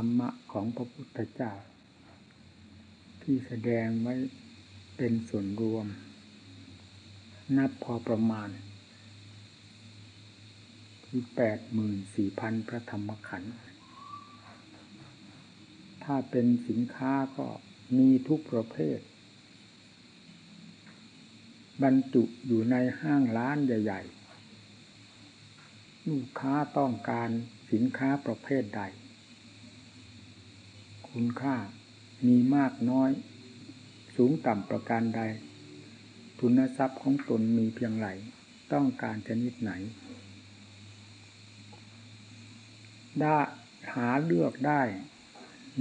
รรมะของพระพุทธเจ้า ที่แสดงไว้เป็นส่วนรวม นับพอประมาณ คือแปดหมื่นสี่พันพระธรรมขันธ์ถ้าเป็นสินค้าก็มีทุกประเภท บรรจุอยู่ในห้างร้านใหญ่ๆลูกค้าต้องการสินค้าประเภทใด คุณค่า มีมากน้อย สูงต่ำประการใด ทุนทรัพย์ของตนมีเพียงไรต้องการชนิดไหน ได้หาเลือกได้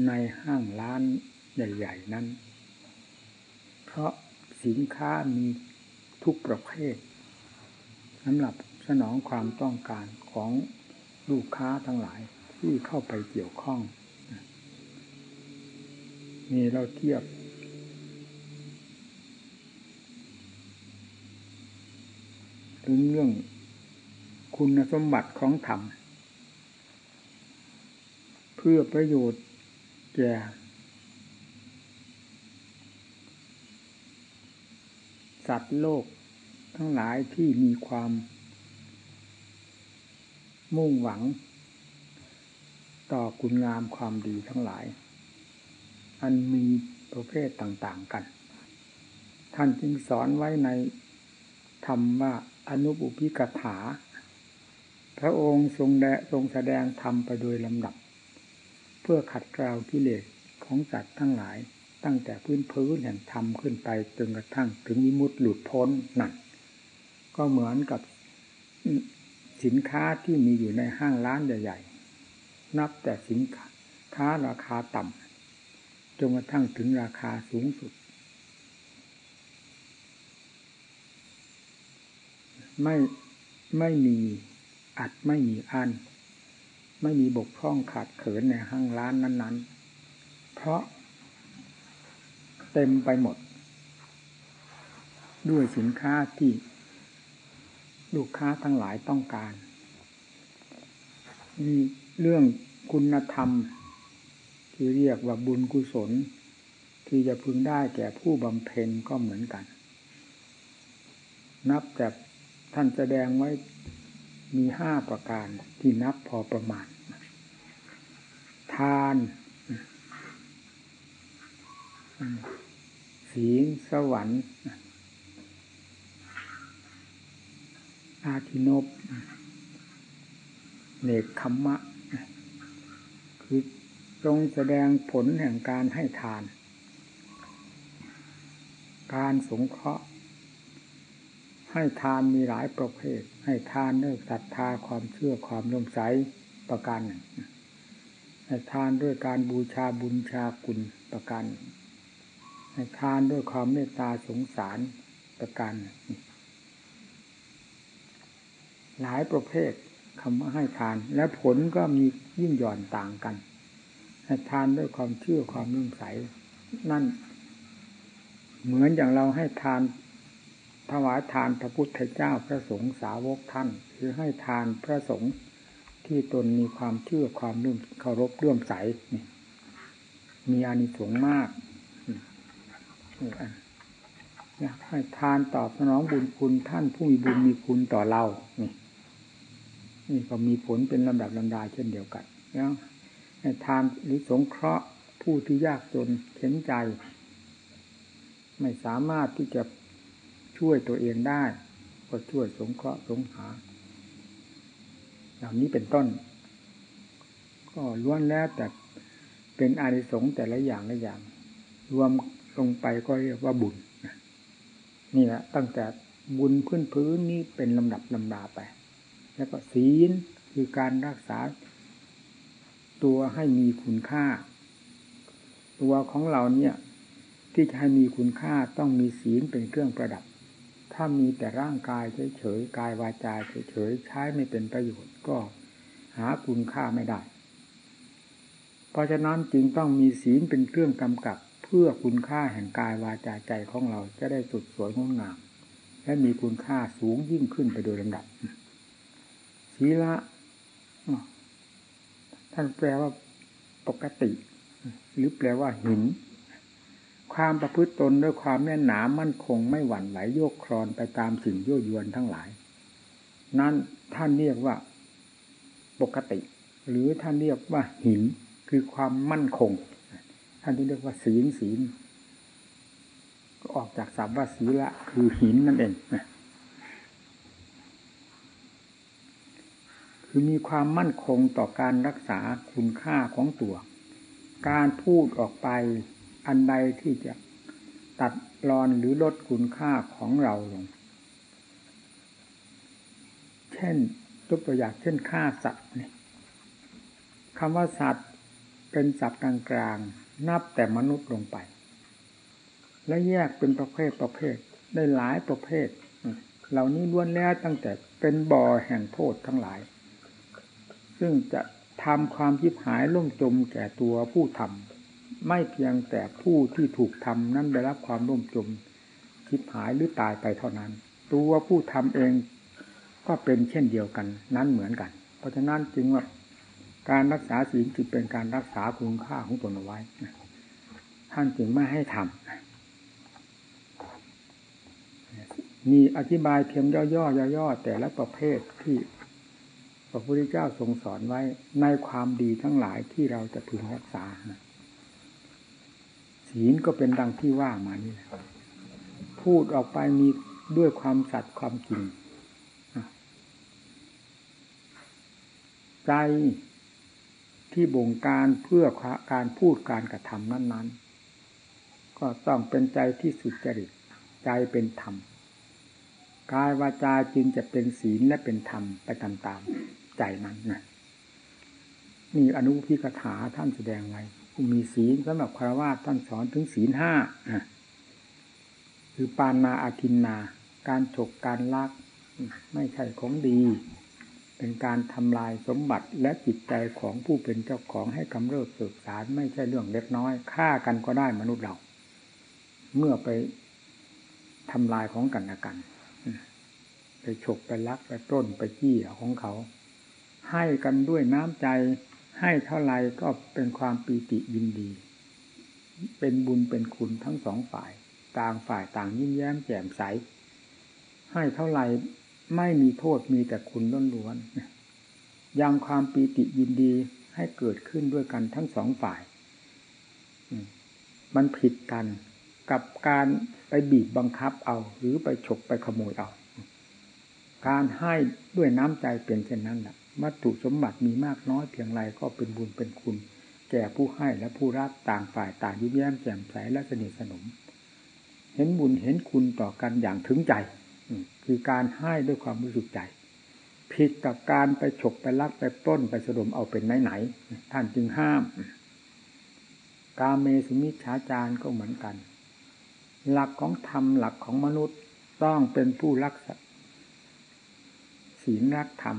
ในห้างร้านใหญ่ ๆ นั้น เพราะสินค้ามีทุกประเภทสำหรับสนองความต้องการของลูกค้าทั้งหลายที่เข้าไปเกี่ยวข้อง มีเราเทียบ ถึงเรื่องคุณสมบัติของธรรม เพื่อประโยชน์แก่สัตว์โลกทั้งหลายที่มีความ มุ่งหวัง ต่อคุณงามความดีทั้งหลาย อันมีประเภทต่างๆกัน ท่านจึงสอนไว้ในธรรมว่าอนุบุพิกถา พระองค์ทรงแดทรงแสดงธรรมไปโดยลำดับ เพื่อขัดเกลากิเลสของสัตว์ทั้งหลาย ตั้งแต่พื้นพื้นแห่งธรรมขึ้นไปจนกระทั่งถึงวิมุตติหลุดพ้นนั่นก็เหมือนกับสินค้าที่มีอยู่ในห้างร้านใหญ่ๆนับแต่สินค้าราคาต่ำ จนกระทั่งถึงราคาสูงสุด ไม่ไม่มีอัดไม่มีอัน ไม่มีบกพร่องขาดเขินในห้างร้านนั้น ๆ เพราะเต็มไปหมด ด้วยสินค้าที่ลูกค้าทั้งหลายต้องการ มีเรื่องคุณธรรม ที่เรียกว่าบุญกุศล ที่จะพึงได้แก่ผู้บำเพ็ญก็เหมือนกัน นับจากท่านแสดงไว้มีห้าประการที่นับพอประมาณ ทาน ศีลสวรรค์ อาทินบเนกคัมมะ คือ ทรงแสดงผลแห่งการให้ทาน การสงเคราะห์ ให้ทานมีหลายประเภท ให้ทานด้วยศรัทธาความเชื่อความร่มใสประการหนึ่งให้ทานด้วยการบูชาบุญชาคุณประการให้ทานด้วยความเมตตาสงสารประการหนึ่งหลายประเภทคำว่าให้ทาน และผลก็มียิ่งหย่อนต่างกัน ให้ทานด้วยความเชื่อความนุ่งใส นั่น เหมือนอย่างเราให้ทานถวายทานพระพุทธเจ้าพระสงฆ์สาวกท่านคือให้ทานพระสงฆ์ที่ตนมีความเชื่อความนุ่งเคารพเลื่อมใสมีอานิสงส์มากอยากให้ทานตอบสนองบุญคุณท่านผู้มีบุญมีคุณต่อเรา นี่ นี่ก็มีผลเป็นลำดับลำดาเช่นเดียวกันแล้ว ทานหรือสงเคราะห์ผู้ที่ยากจนเข็นใจ ไม่สามารถที่จะช่วยตัวเองได้ ก็ช่วยสงเคราะห์สงหาเหล่านี้เป็นต้น ก็ล้วนแล้วแต่เป็นอานิสงส์แต่ละอย่างละอย่าง รวมลงไปก็เรียกว่าบุญนี่แหละตั้งแต่บุญพื้นพื้นนี้เป็นลำดับลำดาไป แล้วก็ศีลคือการรักษา ตัวให้มีคุณค่า ตัวของเราเนี่ย ที่จะให้มีคุณค่าต้องมีศีลเป็นเครื่องประดับ ถ้ามีแต่ร่างกายเฉยๆกายวาจาเฉยๆใช้ไม่เป็นประโยชน์ก็หาคุณค่าไม่ได้ เพราะฉะนั้นจึงต้องมีศีลเป็นเครื่องกำกับเพื่อคุณค่าแห่งกายวาจาใจของเราจะได้สุดสวยงดงาม และมีคุณค่าสูงยิ่งขึ้นไปโดยลำดับศีละ ท่านแปลว่าปกติ หรือแปลว่าหิน ความประพฤติตนด้วยความแน่นหนามั่นคงไม่หวั่นไหวโยกครอนไปตามสิ่งยั่วยวนทั้งหลาย นั่นท่านเรียกว่า ปกติ หรือท่านเรียกว่าหินคือความมั่นคง ท่านที่เรียกว่าศีลศีลก็ออกจากศัพท์ว่าศีละคือหินนั่นเอง คือมีความมั่นคงต่อการรักษาคุณค่าของตัว การพูดออกไปอันใดที่จะตัดรอนหรือลดคุณค่าของเราลง เช่นยกตัวอย่างเช่นฆ่าสัตว์นี่คำว่าสัตว์เป็นสัตว์กลางๆ นับแต่มนุษย์ลงไป และแยกเป็นประเภทประเภทได้หลายประเภท เหล่านี้ล้วนแล้วตั้งแต่เป็นบ่อแห่งโทษทั้งหลาย ซึ่งจะทำความยิบหายล่มจมแก่ตัวผู้ทำไม่เพียงแต่ผู้ที่ถูกทำนั้นได้รับความล่มจมคิบหายหรือตายไปเท่านั้น ตัวผู้ทำเองก็เป็นเช่นเดียวกันนั้นเหมือนกัน เพราะฉะนั้นจึงว่าการรักษาศีลจึงเป็นการรักษาคุณค่าของตนเอาไว้ท่านจึงไม่ให้ทำมีอธิบายเพียงย่อๆย่อๆแต่ละประเภทที่ ระพุทธเจ้าทรงสอนไว้ในความดีทั้งหลายที่เราจะพึงรักษาศีลก็เป็นดังที่ว่ามานี่แหละพูดออกไปมีด้วยความสัตย์ความจริงใจที่บ่งการเพื่อการพูดการกระทำนั้น ๆ ก็ต้องเป็นใจที่สุจริตใจเป็นธรรมกายวาจาจึงจะเป็นศีลและเป็นธรรมไปตามๆ ใจนั้นนะมีอนุพิกถาท่านแสดงไว้มีศีลสำหรับคารวะท่านสอนถึงศีลห้าคือปานาอาทินนา การฉกการลัก ไม่ใช่ของดี เป็นการทำลายสมบัติและจิตใจของผู้เป็นเจ้าของให้กำเริบสืบสารไม่ใช่เรื่องเล็กน้อยฆ่ากันก็ได้มนุษย์เรา เมื่อไปทำลายของกันและกัน ไปฉกไปลักไปต้นไปจี้ของเขา ให้กันด้วยน้ำใจให้เท่าไรก็เป็นความปีติยินดี เป็นบุญเป็นคุณทั้งสองฝ่าย ต่างฝ่ายต่างยิ้มแย้มแจ่มใส ให้เท่าไรไม่มีโทษมีแต่คุณล้วนๆยังความปีติยินดีให้เกิดขึ้นด้วยกันทั้งสองฝ่าย มันผิดกันกับการไปบีบบังคับเอา หรือไปฉกไปขโมยเอา การให้ด้วยน้ำใจเป็นเช่นนั้นแหละ วัตถุสมบัติมีมากน้อยเพียงไรก็เป็นบุญเป็นคุณ แก่ผู้ให้และผู้รับต่างฝ่ายต่างยิ้มแย้มแจ่มใสและสนิทสนม เห็นบุญเห็นคุณต่อกันอย่างถึงใจคือการให้ด้วยความรู้สึกใจผิดกับการไปฉกไปลักไปต้นไปสะดมเอาเป็นไหนๆท่านจึงห้าม กาเมสุมิชาจารก็เหมือนกัน หลักของธรรมหลักของมนุษย์ต้องเป็นผู้รักศีลรักธรรม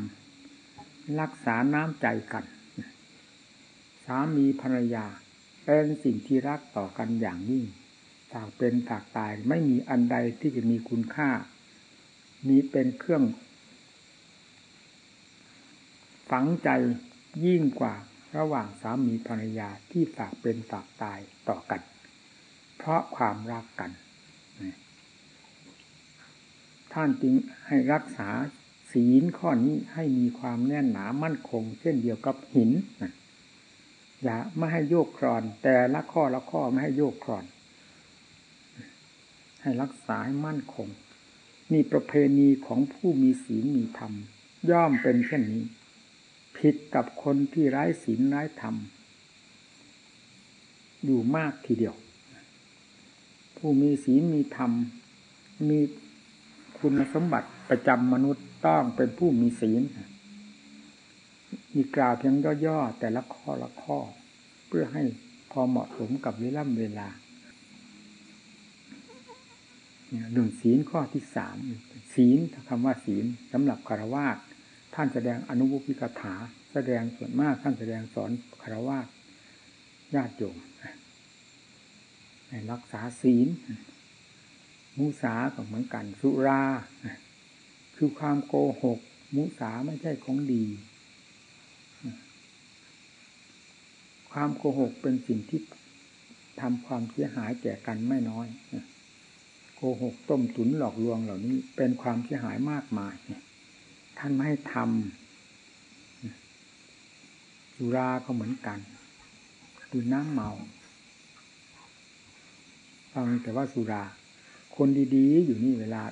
รักษาน้ำใจกัน สามีภรรยา เป็นสิ่งที่รักต่อกันอย่างยิ่งฝากเป็นฝากตายไม่มีอันใดที่จะมีคุณค่านี้เป็นเครื่อง ฝังใจยิ่งกว่าระหว่างสามีภรรยาที่ฝากเป็นฝากตายต่อกัน เพราะความรักกัน ท่านจึงให้รักษา ศีลข้อนี้ให้มีความแน่นหนามั่นคง เช่นเดียวกับหินอย่าไม่ให้โยกครอน แต่ละข้อละข้อไม่ให้โยกครอน ให้รักษาให้มั่นคงนี่ประเพณีของผู้มีศีลมีธรรม ย่อมเป็นเช่นนี้ ผิดกับคนที่ไร้ศีลไร้ธรรม อยู่มากทีเดียว ผู้มีศีลมีธรรม มีคุณสมบัติประจำมนุษย์ ต้องเป็นผู้มีศีลมีกล่าวเพียงย่อๆแต่ละข้อละข้อ เพื่อให้พอเหมาะสมกับเวลาเวลาหนึ่งศีลข้อที่สามศีลคำว่าศีลสำหรับคารวาสท่านแสดงอนุบุพิกถา แสดงส่วนมากท่านแสดงสอนคารวาสญาติโยมรักษาศีลมุสาก็เหมือนกันสุรา คือความโกหก มุสาไม่ใช่ของดี ความโกหกเป็นสิ่งที่ทำความเสียหายแก่กันไม่น้อยโกหกต้มตุนหลอกลวงเหล่านี้ เป็นความเสียหายมากมายท่านไม่ให้ทำสุราก็เหมือนกันคือน้ำเมาฟังแต่ว่าสุรา คนดีๆ อยู่นี่เวลา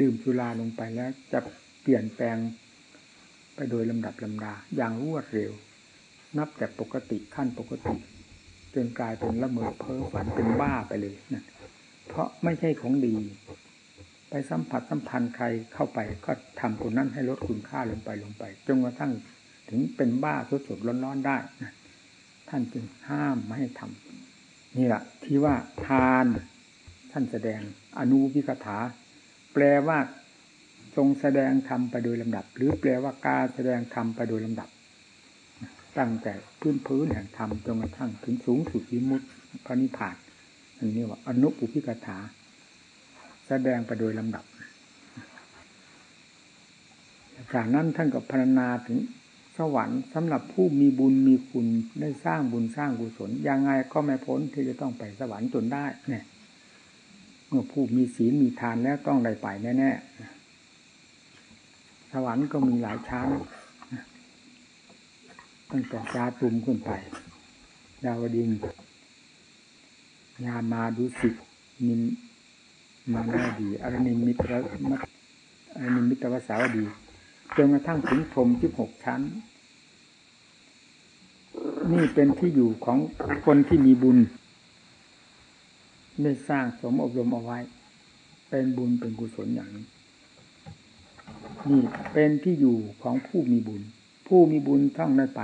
ดื่มสุราลงไปแล้ว จะเปลี่ยนแปลงไปโดยลำดับลำดา อย่างรวดเร็ว นับแต่ปกติขั้นปกติ จนกลายเป็นละเมอเพ้อฝันเป็นบ้าไปเลยนะเพราะไม่ใช่ของดี ไปสัมผัสสัมพันธ์ใครเข้าไปก็ทำคนนั้นให้ลดคุณค่าลงไปลงไปจนกระทั่งถึงเป็นบ้าสดสดร้อนๆได้นะท่านจึงห้ามไม่ให้ทำนี่แหละที่ว่าทานท่านแสดงอนุวิกถา ลว่าทรงแสดงธรรมไปโดยลำดับ หรือแปลว่าการแสดงธรรมไปโดยลำดับ ตั้งแต่พื้นพื้นแห่งธรรมจนกระทั่งถึงสูงสุดวิมุตติพระนิพพานอันนี้ว่าอนุปุพิกถา แสดงไปโดยลำดับ จากนั้นท่านก็พรรณนาถึงสวรรค์สำหรับผู้มีบุญมีคุณได้สร้างบุญสร้างกุศลยังไงก็ไม่พ้นที่จะต้องไปสวรรค์จนได้เนี่ย เมื่อผู้มีศีลมีทานแล้วต้องได้ไปแน่ๆสวรรค์ก็มีหลายชั้นตั้งแต่จาตุมขึ้นไป ดาวดิงยามาดุสิตนิมมานาดีอรนิมิตรมัอรนิมิตรวสาวดีจนกระทั่งถึงพรมที่หกชั้น นี่เป็นที่อยู่ของคนที่มีบุญ ได้สร้างสมอบรมเอาไว้ เป็นบุญเป็นกุศลอย่างนี้นี่เป็นที่อยู่ของผู้มีบุญ ผู้มีบุญต้องได้ไป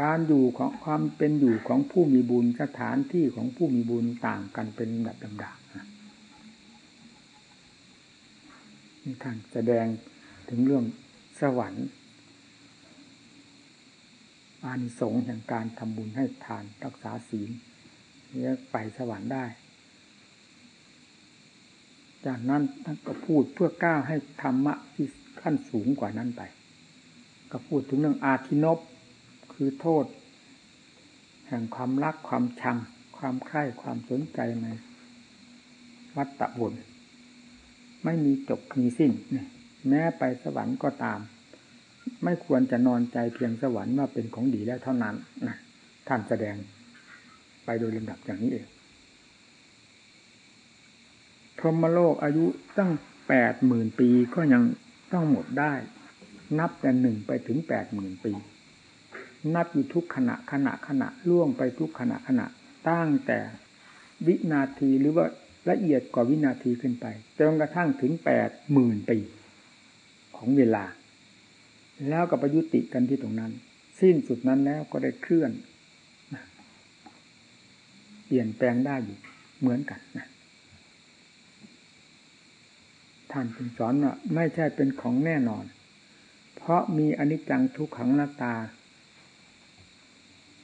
การอยู่ของความเป็นอยู่ของผู้มีบุญสถานที่ของผู้มีบุญต่างกันเป็นแบบลำดับนี่ท่านแสดงถึงเรื่องสวรรค์ อานิสงส์แห่งการทำบุญให้ทานรักษาศีลเรียกไปสวรรค์ได้ จากนั้นท่านก็พูดเพื่อก้าวให้ธรรมะที่ขั้นสูงกว่านั้นไป ก็พูดถึงเรื่องอาทินบคือโทษ แห่งความรักความชัง ความใคร่ความสนใจในวัตตะบนไม่มีจบมีสิ้น แม้ไปสวรรค์ก็ตาม ไม่ควรจะนอนใจเพียงสวรรค์ว่าเป็นของดีแล้วเท่านั้นนะท่านแสดงไปโดยลำดับอย่างนี้เองพรหมโลกอายุตั้งแปดหมื่นปีก็ยังต้องหมดได้ นับแต่หนึ่งไปถึงแปดหมื่นปี นับอยู่ทุกขณะขณะขณะล่วงไปทุกขณะขณะตั้งแต่วินาทีหรือว่าละเอียดกว่าวินาทีขึ้นไปจนกระทั่งถึงแปดหมื่นปี ของเวลา แล้วก็ประยุติกันที่ตรงนั้น สิ้นสุดนั้นแล้วก็ได้เคลื่อน เปลี่ยนแปลงได้อยู่เหมือนกันนะท่านจึงสอนว่าไม่ใช่เป็นของแน่นอน เพราะมีอนิจจังทุกขังนาตา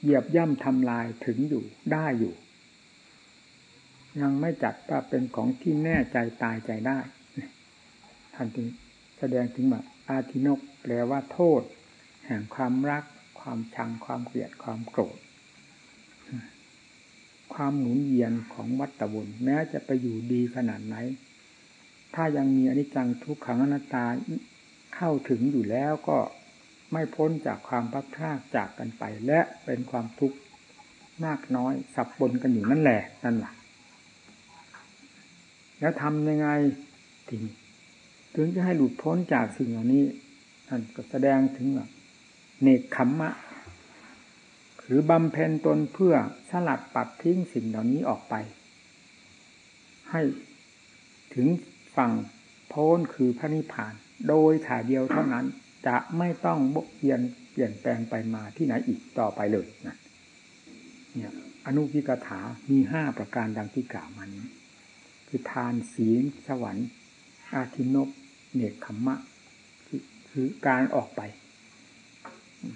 เหยียบย่ำทำลายถึงอยู่ได้อยู่ ยังไม่จัดว่าเป็นของที่แน่ใจตายใจได้ ท่านจึงแสดงถึงว่าาทินกแปลว่าโทษ แห่งความรัก ความชังความเกลียดความโกรธ ความหมุนเวียนของวัฏวนแม้จะไปอยู่ดีขนาดไหน ถ้ายังมีอนิจจังทุกขังอนัตตาเข้าถึงอยู่แล้วก็ไม่พ้นจากความพัดพลาดจากกันไป และเป็นความทุกข์มากน้อยสับปนกันอยู่นั่นแหละนั่นแหละแล้วทำยังไงถึง ถึงจะให้หลุดพ้นจากสิ่งเหล่านี้ท่านก็แสดงถึงแบบเนคขมมะหรือบำเพ็ญตนเพื่อสลัดปัดทิ้งสิ่งเหล่านี้ออกไป ให้ถึงฝั่งพ้นคือพระนิพพาน โดยถ่ายเดียวเท่านั้นจะไม่ต้องบกเปลี่ยนเปลี่ยนแปลงไปมาที่ไหนอีกต่อไปเลยนะเนี่ยอนุพิกถามีห้าประการดังที่กล่าวมานี้ คือทานศีลสวรรค์ อาทินบ เนกขมมะคือคือการออกไป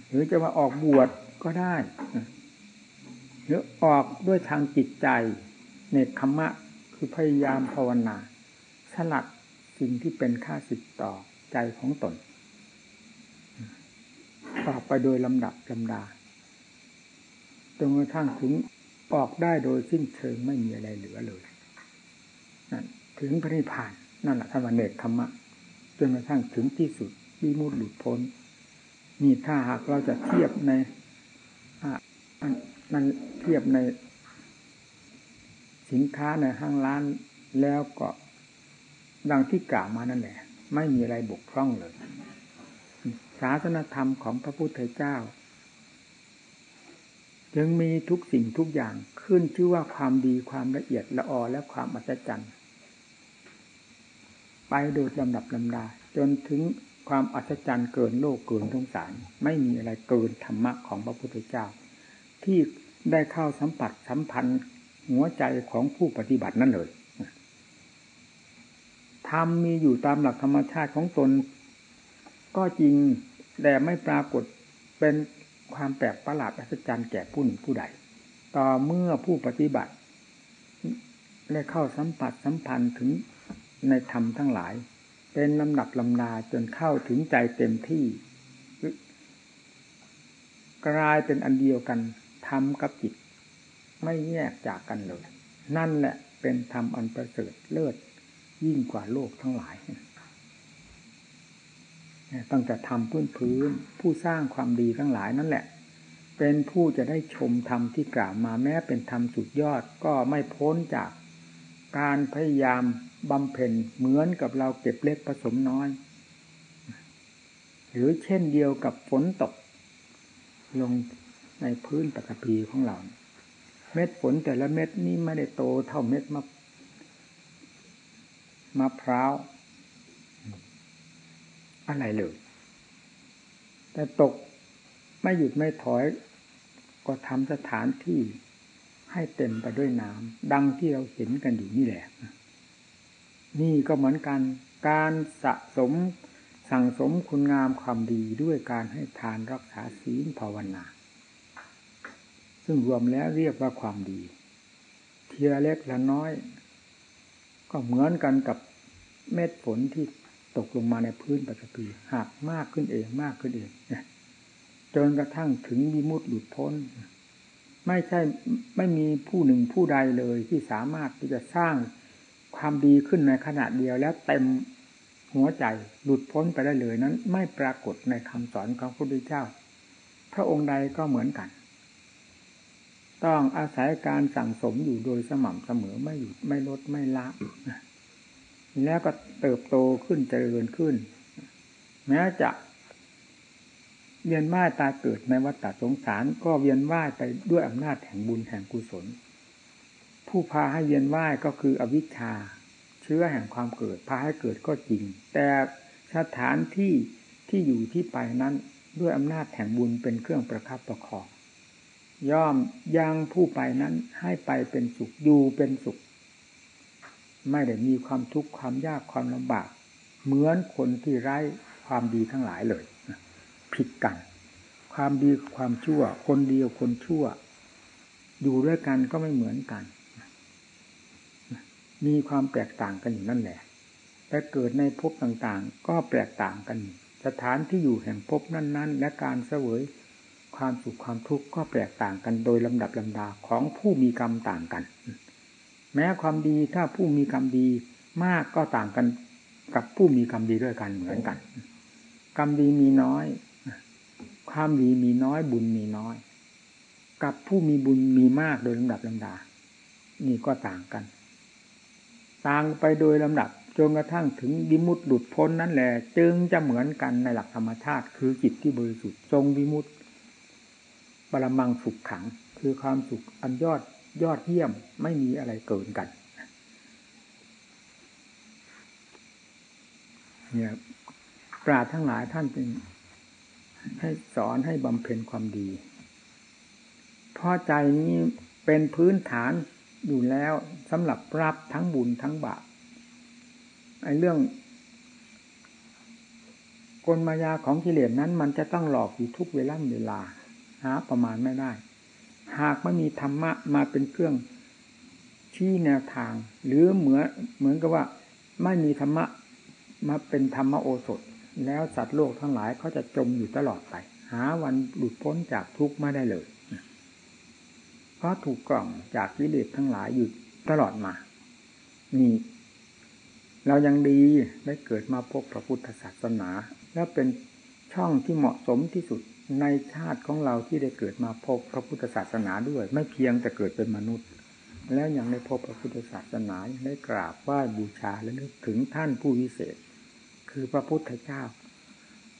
หรือจะว่าออกบวชก็ได้หรือออกด้วยทางจิตใจเนกขมมะคือพยายามภาวนา สลัดสิ่งที่เป็นค่าสิทต่อใจของตนออกไปโดยลำดับลำดาจนกระทั่งถึงออกได้โดยสิ้นเชิงไม่มีอะไรเหลือเลยนั่นถึงพระนิพพานนั่นแหละธรรมเนกธรรมะ จนกระทั่งถึงที่สุดวิมุตติหลุดพ้น นี่ถ้าหากเราจะเทียบในนั่นเทียบในสินค้าในห้างร้านแล้วก็ดังที่กล่าวมานั่นแหละ ไม่มีอะไรบกพร่องเลย ศาสนธรรมของพระพุทธเจ้ายังมีทุกสิ่งทุกอย่างขึ้นชื่อว่าความดีความละเอียดละออและความอัศจรรย์ โดยลำดับลำดา จนถึงความอัศจรรย์เกินโลกเกินสงสาร ไม่มีอะไรเกินธรรมะของพระพุทธเจ้า ที่ได้เข้าสัมผัสสัมพันธ์หัวใจของผู้ปฏิบัตินั่นเลยธรรมมีอยู่ตามหลักธรรมชาติของตน ก็จริงแต่ไม่ปรากฏเป็นความแปลกประหลาดอัศจรรย์แก่ผู้หนึ่งผู้ใด ต่อเมื่อผู้ปฏิบัติ ได้เข้าสัมผัสสัมพันธ์ถึง ในธรรมทั้งหลาย เป็นลำดับลำนาจนเข้าถึงใจเต็มที่ กลายเป็นอันเดียวกันธรรมกับจิต ไม่แยกจากกันเลย นั่นแหละเป็นธรรมอันประเสริฐเลิศยิ่งกว่าโลกทั้งหลายตั้งแต่ทำพื้นพื้นผู้สร้างความดีทั้งหลายนั่นแหละ เป็นผู้จะได้ชมธรรมที่กล่าวมาแม้เป็นธรรมสุดยอดก็ไม่พ้นจากการพยายาม บำเพ็ญเหมือนกับเราเก็บเล็กผสมน้อย หรือเช่นเดียวกับฝนตก ลงในพื้นปฐพีของเรา เม็ดฝนแต่ละเม็ดนี่ไม่ได้โตเท่าเม็ดมะมะพร้าว อะไรเลย แต่ตกไม่หยุดไม่ถอย ก็ทำสถานที่ให้เต็มไปด้วยน้ำดังที่เราเห็นกันอยู่นี่แหละ นี่ก็เหมือนกัน การสะสมสั่งสมคุณงามความดีด้วยการให้ทานรักษาศีลภาวนา ซึ่งรวมแล้วเรียกว่าความดี เทียเล็กละน้อย ก็เหมือนกันกับเม็ดฝนที่ตกลงมาในพื้นปฐพีหักมากขึ้นเองมากขึ้นเองจนกระทั่งถึงวิมุตติหลุดพ้น ไม่ใช่ไม่มีผู้หนึ่งผู้ใดเลยที่สามารถที่จะสร้าง ความดีขึ้นในขณะเดียวแล้วเต็มหัวใจหลุดพ้นไปได้เลยนั้น ไม่ปรากฏในคำสอนของพระพุทธเจ้า พระองค์ใดก็เหมือนกัน ต้องอาศัยการสั่งสมอยู่โดยสม่ำเสมอไม่หยุดไม่ลดไม่ละแล้วก็เติบโตขึ้นเจริญขึ้น แม้จะเวียนว่ายตาเกิดในวัฏสงสารก็เวียนว่ายไปด้วยอำนาจแห่งบุญแห่งกุศล ผู้พาให้เวียนว่ายก็คืออวิชชา เชื้อแห่งความเกิด พาให้เกิดก็จริง แต่สถานที่ที่อยู่ที่ไปนั้นด้วยอำนาจแห่งบุญเป็นเครื่องประคับประคองย่อมยังผู้ไปนั้นให้ไปเป็นสุขอยู่เป็นสุข ไม่ได้มีความทุกข์ความยากความลำบาก เหมือนคนที่ไร้ความดีทั้งหลายเลยผิดกัน ความดีความชั่ว คนเดียวคนชั่ว อยู่ด้วยกันก็ไม่เหมือนกัน มีความแตกต่างกันอยู่นั่นแหละแต่เกิดในภพต่างๆ ก็แตกต่างกัน สถานที่อยู่แห่งภพนั้น ๆ และการเสวยความสุขความทุกข์ก็แตกต่างกันโดยลำดับลำดาของผู้มีกรรมต่างกัน แม้ความดีถ้าผู้มีกรรมดีมากก็ต่างกันกับผู้มีกรรมดีด้วยกันเหมือนกัน กรรมดีมีน้อย ความดีมีน้อยบุญมีน้อย กับผู้มีบุญมีมากโดยลำดับลำดา นี่ก็ต่างกัน ต่างไปโดยลำดับจนกระทั่งถึงวิมุตติหลุดพ้นนั่นแหละจึงจะเหมือนกันในหลักธรรมชาติ คือจิตที่บริสุทธิ์ทรงวิมุตติบรมังสุขขัง คือความสุขอันยอดยอดเยี่ยมไม่มีอะไรเกินกันเนี่ยปราทั้งหลายท่านเป็นให้สอนให้บำเพ็ญความดีเพราะใจนี้เป็นพื้นฐาน อยู่แล้วสำหรับรับทั้งบุญทั้งบาปไอ้เรื่องกลมายาของกิเลสนั้น มันจะต้องหลอกอยู่ทุกเวลาเวลาหาประมาณไม่ได้ หากไม่มีธรรมะมาเป็นเครื่องชี้แนวทาง หรือเหมือนเหมือนกับว่า ไม่มีธรรมะมาเป็นธรรมโอสถ แล้วสัตว์โลกทั้งหลายเขาจะจมอยู่ตลอดไป หาวันหลุดพ้นจากทุกข์ไม่ได้เลย เพราะถูกกล่องจากกิเลสทั้งหลายอยู่ตลอดมา นี่ เรายังดีได้เกิดมาพบพระพุทธศาสนา และเป็นช่องที่เหมาะสมที่สุดในชาติของเราที่ได้เกิดมาพบพระพุทธศาสนาด้วย ไม่เพียงแต่เกิดเป็นมนุษย์ แล้วยังได้พบพระพุทธศาสนาได้กราบไหว้บูชาและนึกถึงท่านผู้วิเศษ คือพระพุทธเจ้า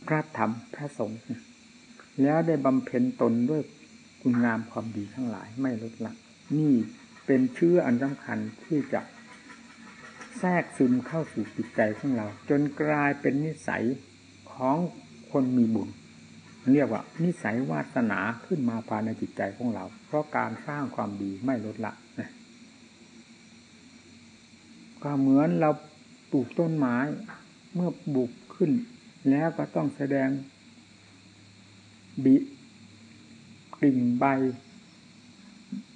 พระธรรมพระสงฆ์แล้วได้บำเพ็ญตนด้วย คุณงามความดีทั้งหลายไม่ลดละนี่เป็นเชื่ออันสำคัญที่จะแทรกซึมเข้าสู่จิตใจของเรา จนกลายเป็นนิสัยของคนมีบุญเรียกว่า นิสัยวาสนาขึ้นมาภายในจิตใจของเรา เพราะการสร้างความดีไม่ลดละนะก็เหมือนเราปลูกต้นไม้ เมื่อบุกขึ้น แล้วก็ต้องแสดงบิ กิ่งใบ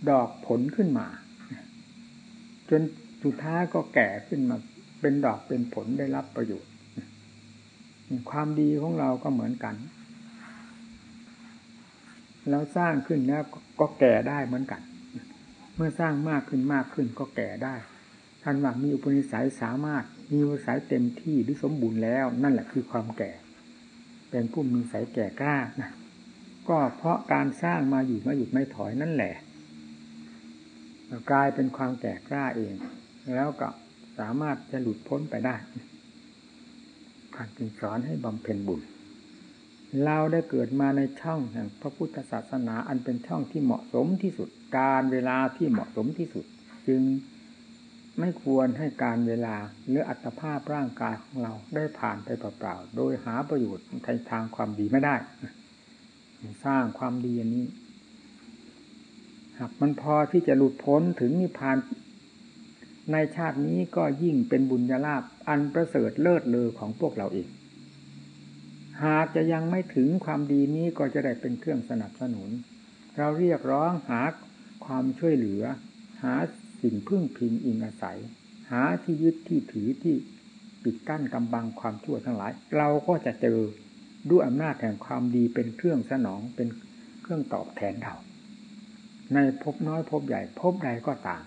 ดอกผลขึ้นมา จนสุดท้ายก็แก่ขึ้นมา เป็นดอกเป็นผลได้รับประโยชน์ ความดีของเราก็เหมือนกันแล้วสร้างขึ้นแล้วก็แก่ได้เหมือนกัน เมื่อสร้างมากขึ้นมากขึ้นก็แก่ได้ท่านว่ามีอุปนิสัยสามารถมีอุปนิสัยเต็มที่หรือสมบูรณ์แล้ว นั่นแหละคือความแก่ เป็นผู้มีสายแก่กล้านะ ก็เพราะการสร้างมาอยู่มาหยุดไม่ถอยนั่นแหละกลายเป็นความแก่กล้าเอง แล้วก็สามารถจะหลุดพ้นไปได้การจึงสอนให้บำเพ็ญบุญเราได้เกิดมาในช่องแห่งพระพุทธศาสนาอันเป็นช่องที่เหมาะสมที่สุด การเวลาที่เหมาะสมที่สุด จึงไม่ควรให้การเวลาหรืออัตภาพร่างกายของเราได้ผ่านไปเปล่าๆโดยหาประโยชน์ในทางความดีไม่ได้ สร้างความดีอันนี้ หากมันพอที่จะหลุดพ้นถึงนิพพานในชาตินี้ก็ยิ่งเป็นบุญญาลาภอันประเสริฐเลิศเลอของพวกเราเอง หากจะยังไม่ถึงความดีนี้ก็จะได้เป็นเครื่องสนับสนุน เราเรียกร้องหาความช่วยเหลือ หาสิ่งพึ่งพิงอิงอาศัย หาที่ยึดที่ถือที่ปิดกั้นกำบังความชั่วทั้งหลาย เราก็จะเจอ ด้วยอำนาจแห่งความดีเป็นเครื่องสนองเป็นเครื่องตอบแทนเราในพบน้อยพบใหญ่พบใดก็ต่าม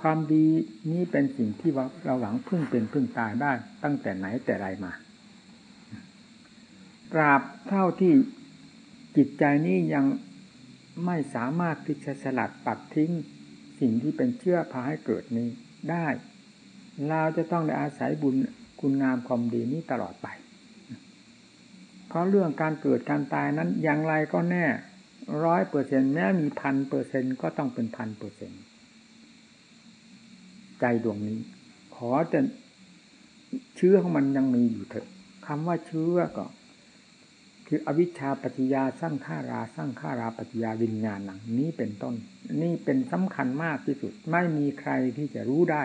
ความดีนี้เป็นสิ่งที่เราหวังพึ่งเป็นพึ่งตายได้ตั้งแต่ไหนแต่ไรมาตราบเท่าที่จิตใจนี้ยังไม่สามารถที่จะสลัดปัดทิ้งสิ่งที่เป็นเชื่อพาให้เกิดนี้ได้ เราจะต้องได้อาศัยบุญคุณงามความดีนี้ตลอดไป เพราะเรื่องการเกิดการตายนั้นอย่างไรก็แน่ร้อยเปอร์เซ็นแม้มีพันเปอร์เซ็นก็ต้องเป็นพันเปอร์เซ็นใจดวงนี้ ขอจะเชื้อของมันยังมีอยู่เถอะคำว่าเชื้อก็ คืออวิชชาปัจจยาสร้างข้าราสร้างข้าราปัจจยาวิญญาณหนังนี้เป็นต้น นี่เป็นสำคัญมากที่สุด ไม่มีใครที่จะรู้ได้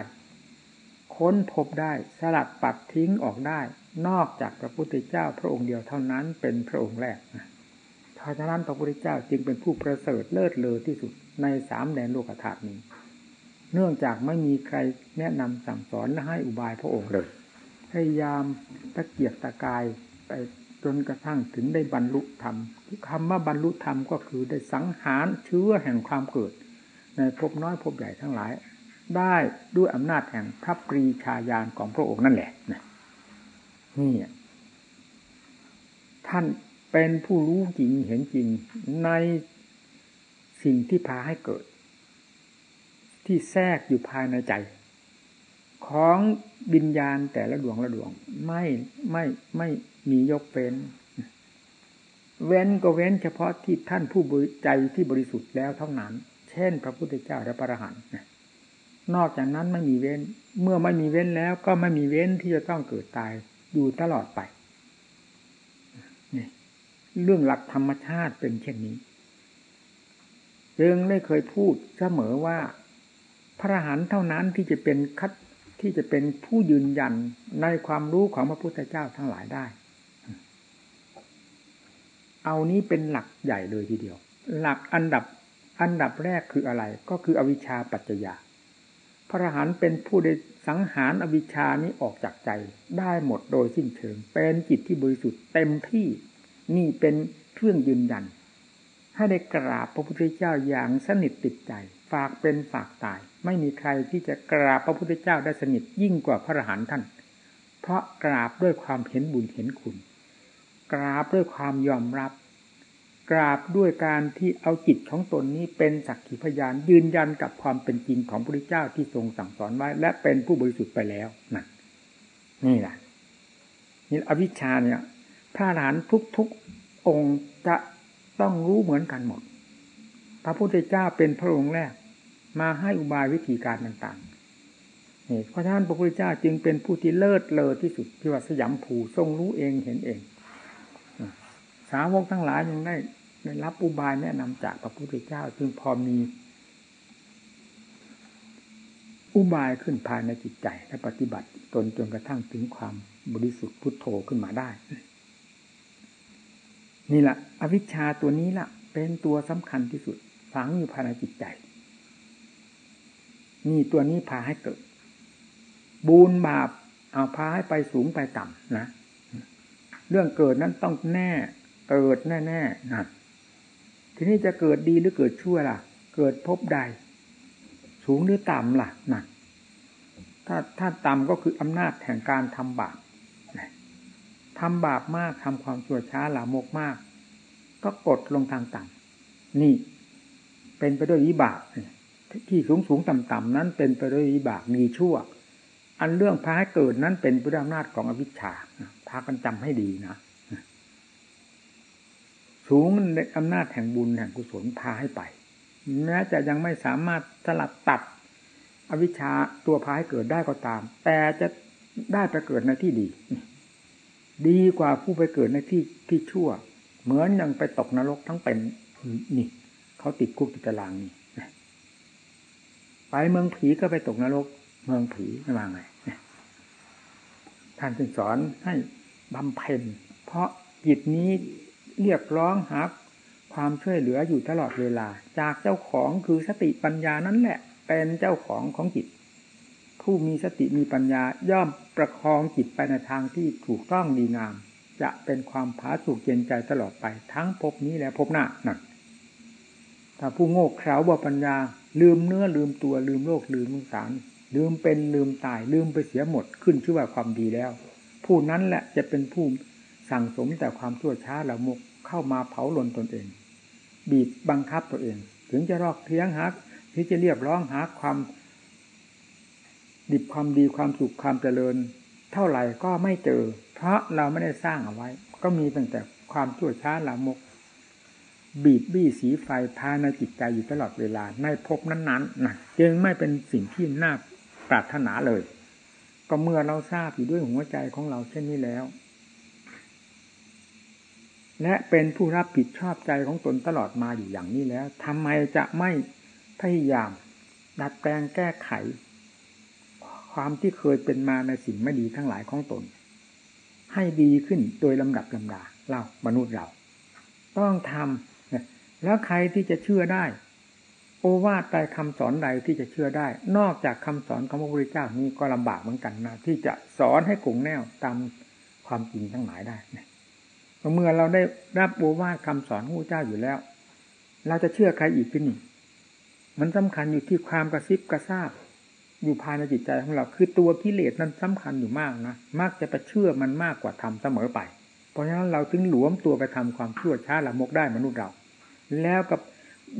ค้นพบได้สลัดปัดทิ้งออกได้ นอกจากพระพุทธเจ้าพระองค์เดียวเท่านั้นเป็นพระองค์แรกเพราะฉะนั้นพระพุทธเจ้าจึงเป็นผู้ประเสริฐเลิศเลอที่สุดในสามแดนโลกธาตุนี้ เนื่องจากไม่มีใครแนะนำสั่งสอนและให้อุบายพระองค์เลย พยายามตะเกียกตะกายไปจนกระทั่งถึงได้บรรลุธรรมคำว่าบรรลุธรรมก็คือได้สังหารเชื้อแห่งความเกิด ในภพน้อยภพใหญ่ทั้งหลาย ได้ด้วยอำนาจแห่งพระปรีชาญาณของพระองค์นั่นแหละนี่ ท่านเป็นผู้รู้จริงเห็นจริงในสิ่งที่พาให้เกิด ที่แทรกอยู่ภายในใจ ของบิญญาณแต่ละดวงละดวง ไม่ไม่ไม่มียกเป็นเว้นก็เว้นเฉพาะที่ท่านผู้ใจที่บริสุทธิ์แล้วเท่านั้น เช่น พระพุทธเจ้าและพระอรหันต์นอกจากนั้นไม่มีเว้น เมื่อไม่มีเว้นแล้วก็ไม่มีเว้นที่จะต้องเกิดตาย อยู่ตลอดไปนี่เรื่องหลักธรรมชาติเป็นเช่นนี้จึงได้เคยพูดเสมอว่าพระอรหันต์เท่านั้นที่จะเป็นคัดที่จะเป็นผู้ยืนยันในความรู้ของพระพุทธเจ้าทั้งหลายได้ เอานี้เป็นหลักใหญ่เลยทีเดียว หลักอันดับอันดับแรกคืออะไร ก็คืออวิชชาปัจจยา พระอรหันต์เป็นผู้ได้สังหารอวิชานี้ออกจากใจ ได้หมดโดยสิ้นเชิง เป็นจิตที่บริสุทธิ์เต็มที่นี่เป็นเครื่องยืนยัน ให้ได้กราบพระพุทธเจ้าอย่างสนิทติดใจ ฝากเป็นฝากตาย ไม่มีใครที่จะกราบพระพุทธเจ้าได้สนิทยิ่งกว่าพระอรหันต์ท่าน เพราะกราบด้วยความเห็นบุญเห็นคุณ กราบด้วยความยอมรับ กราบด้วยการที่เอาจิตของตนนี้เป็นสักขีพยานยืนยันกับความเป็นจริงของพระพุทธเจ้าที่ทรงสั่งสอนไว้ และเป็นผู้บริสุทธิ์ไปแล้วนั่นนี่แหละนี่อวิชชาเนี่ย พระอรหันทุกๆองค์จะต้องรู้เหมือนกันหมด พระพุทธเจ้าเป็นพระองค์แรก มาให้อุบายวิธีการต่างๆนี่เพราะฉะนั้นพระพุทธเจ้าจึงเป็นผู้ที่เลิศเลอที่สุดที่ว่าสยามผูทรงรู้เองเห็นเอง สาวกทั้งหลายยังได้ ได้รับอุบายแนะนำจากพระพุทธเจ้า จึงพอมี อุบายขึ้นภายในจิตใจและปฏิบัติตนจนกระทั่งถึงความบริสุทธิ์พุทโธขึ้นมาได้ นี่แหละอวิชชาตัวนี้ละ่ะ เป็นตัวสำคัญที่สุดฝังอยู่ภายในจิตใจ นี่ตัวนี้พาให้เกิด บูญบาปเอาพาให้ไปสูงไปต่ำนะ เรื่องเกิดนั้นต้องแน่เกิดแน่ๆนะ ทีนี้จะเกิดดีหรือเกิดชั่วล่ะ เกิดพบใด สูงหรือต่ำล่ะนะถ้าถ้าต่ำก็คืออำนาจแห่งการทำบาปทำบาปมากทำความชั่วช้าหลามกมาก ก็กดลงทางต่ำนี่ เป็นไปด้วยวิบากที่สูงสูงต่ำต่ำนั้นเป็นไปด้วยวิบากมีชั่ว อันเรื่องพาให้เกิดนั้นเป็นไปด้วยอำนาจของอวิชชาพากันจำให้ดีนะ สูงในอำนาจแห่งบุญแห่งกุศลพาให้ไปแม้จะยังไม่สามารถสลัดตัด อวิชชาตัวพาให้เกิดได้ก็ตาม แต่จะได้ไปเกิดในที่ดี ดีกว่าผู้ไปเกิดในที่ที่ชั่ว เหมือนยังไปตกนรกทั้งเป็นนี่เขาติดคุกติดตารางนี่ไปเมืองผีก็ไปตกนรก เมืองผีไม่ว่าไงท่านจึงสอนให้บำเพ็ญเพราะจิตนี้ เรียกร้องหาความช่วยเหลืออยู่ตลอดเวลา จากเจ้าของคือสติปัญญานั้นแหละ เป็นเจ้าของของจิต ผู้มีสติมีปัญญาย่อมประคองจิตไปในทางที่ถูกต้องดีงาม จะเป็นความผาสุกเย็นใจตลอดไปทั้งภพนี้และภพหน้านั่นถ้าผู้โง่เขลาบ่ปัญญา ลืมเนื้อลืมตัวลืมโลกลืมสารลืมเป็นลืมตายลืมไปเสียหมดขึ้นชื่อว่าความดีแล้ว ผู้นั้นแหละจะเป็นผู้ สั่งสมแต่ความชั่วช้าละมุกเข้ามาเผาลนตนเอง บีบบังคับตัวเอง ถึงจะรอกเทียงหักที่จะเรียบร้องหาความดิบความดีความสุขความเจริญ เท่าไหร่ก็ไม่เจอ เพราะเราไม่ได้สร้างเอาไว้ ก็มีตั้งแต่ความชั่วช้าลามก บีบบี้สีไฟภายในจิตใจอยู่ตลอดเวลาในภพนั้นๆนะจึงไม่เป็นสิ่งที่น่าปรารถนาเลย ก็เมื่อเราทราบอยู่ด้วยหัวใจของเราเช่นนี้แล้ว และเป็นผู้รับผิดชอบใจของตนตลอดมาอยู่อย่างนี้แล้วทำไมจะไม่พยายามดัดแปลงแก้ไข ความที่เคยเป็นมาในสิ่งไม่ดีทั้งหลายของตน ให้ดีขึ้นโดยลำดับลำดาเรามนุษย์เรา ต้องทำแล้วใครที่จะเชื่อได้ โอวาทใดคำสอนใดที่จะเชื่อได้ นอกจากคำสอนของพระพุทธเจ้านี้ก็ลำบากเหมือนกันนะที่จะสอนให้กลุ่งแนวตามความจริงทั้งหลายได้ เมื่อเราได้รับโอวาทคำสอนพระพุทธเจ้าอยู่แล้ว เราจะเชื่อใครอีกที่นี่มันสำคัญอยู่ที่ความกระซิบกระซาบ อยู่ภายในจิตใจของเราคือตัวกิเลสนั้นสำคัญอยู่มากนะมากจะไปเชื่อมันมากกว่าทำเสมอไป เพราะฉะนั้นเราถึงหลวมตัวไปทำความชั่วช้าละมกได้มนุษย์เรา แล้วกับ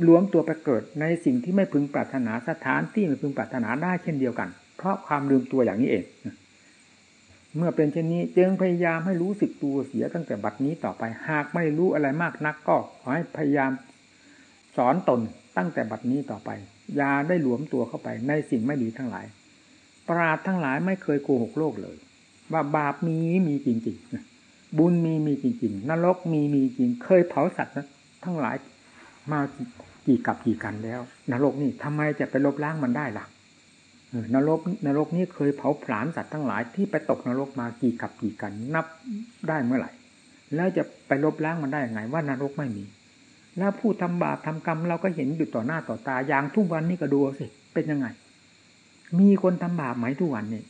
หลวมตัวไปเกิดในสิ่งที่ไม่พึงปรารถนาสถานที่ไม่พึงปรารถนาได้เช่นเดียวกัน เพราะความลืมตัวอย่างนี้เอง เมื่อเป็นเช่นนี้จึงพยายามให้รู้สึกตัวเสียตั้งแต่บัดนี้ต่อไป หากไม่รู้อะไรมากนักก็ขอให้พยายามสอนตนตั้งแต่บัดนี้ต่อไป อย่าได้หลวมตัวเข้าไปในสิ่งไม่ดีทั้งหลาย ปราดทั้งหลายไม่เคยโกหกโลกเลย ว่าบาปมีมีจริงๆ บุญมีมีจริงๆ นรกมีมีจริง เคยเผาสัตว์ทั้งหลายมากี่กับกี่กันแล้ว นรกนี่ทำไมจะไปลบล้างมันได้ล่ะ นรกนรกนี้เคยเผาผลาญสัตว์ทั้งหลายที่ไปตกนรกมากี่กับกี่กันนับได้เมื่อไหร่ แล้วจะไปลบล้างมันได้ยังไงว่านรกไม่มี แล้วผู้ทำบาปทำกรรมเราก็เห็นอยู่ต่อหน้าต่อตาอย่างทุกวันนี้ก็ดูสิเป็นยังไง มีคนทำบาปไหมทุกวันนี่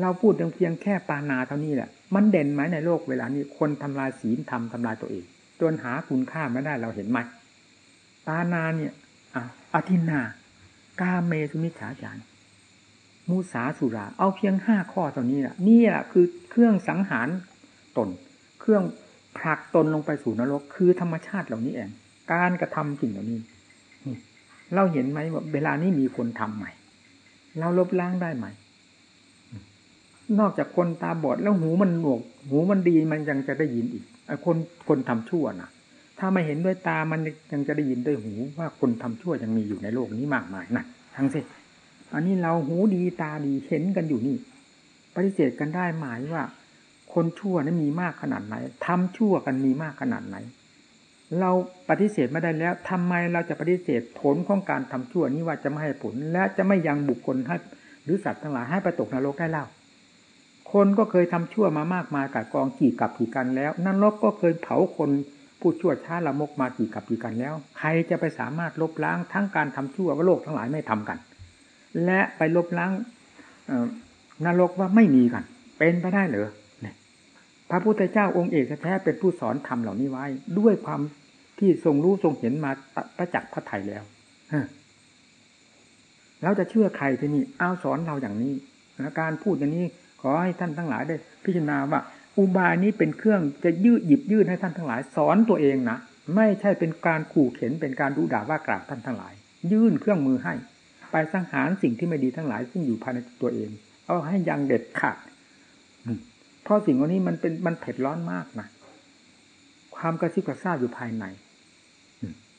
เราพูดเพียงแค่ปานาเท่านี้แหละ มันเด่นไหมในโลกเวลานี้คนทำลายศีลทำทำลายตัวเองจนหาคุณค่าไม่ได้เราเห็นไหมปานาเนี่ยอะอธินา กาเมสุมิฉาจารมูสาสุรา เอาเพียงห้าข้อตอนนี้แหละนี่แหละคือเครื่องสังหารตน เครื่องผลักตนลงไปสู่นรก คือธรรมชาติเหล่านี้เองการกระทำสิ่งเหล่านี้เราเห็นไหมว่าเวลานี้มีคนทำใหม่ เราลบล้างได้ไหม นอกจากคนตาบอดแล้วหูมันหนวก หูมันดีมันยังจะได้ยินอีกไอ้คนคนทำชั่วนะ ถ้าไม่เห็นด้วยตามันยังจะได้ยินด้วยหูว่าคนทำชั่วยังมีอยู่ในโลกนี้มากมายนะทั้งสิ้นอันนี้เราหูดีตาดีเห็นกันอยู่นี่ ปฏิเสธกันได้หมายว่า คนชั่วนั้นมีมากขนาดไหนทำชั่วกันมีมากขนาดไหน เราปฏิเสธไม่ได้แล้วทำไมเราจะปฏิเสธผลของการทำชั่วนี้ว่าจะไม่ให้ผล และจะไม่ยังบุคคลให้หรือสัตว์ทั้งหลายให้ประตกนรกได้เล่าคนก็เคยทำชั่วมามากมายกัดกองกี่กับกี่กันแล้วนรกก็เคยเผาคน ผู้ชั่วช้าละมกมากี่กับกี่กันแล้ว ใครจะไปสามารถลบล้างทั้งการทำชั่วว่าโลกทั้งหลายไม่ทำกัน และไปลบล้างนรกว่าไม่มีกัน เป็นไปได้เหรือพระพุทธเจ้าองค์เอกแท้เป็นผู้สอนธรรมเหล่านี้ไว้ ด้วยความที่ทรงรู้ทรงเห็นมาประจักษ์พระไถ่แล้วเราจะเชื่อใครที่นี่เอาสอนเราอย่างนี้การพูดอย่างนี้ ขอให้ท่านทั้งหลายได้ พิจารณาว่า อุบายนี้เป็นเครื่องจะยืดหยิบยื่นให้ท่านทั้งหลาย สอนตัวเองนะไม่ใช่เป็นการขู่เข็นเป็นการดูด่าว่ากล่าวท่านทั้งหลาย ยื่นเครื่องมือให้ ไปสังหารสิ่งที่ไม่ดีทั้งหลาย ซึ่งอยู่ภายในตัวเอง เอาให้ยังเด็ดขาดเพราะสิ่งเหล่านี้มันเป็นมันเผ็ดร้อนมากนะความกระซิบกระซาบอยู่ภายใน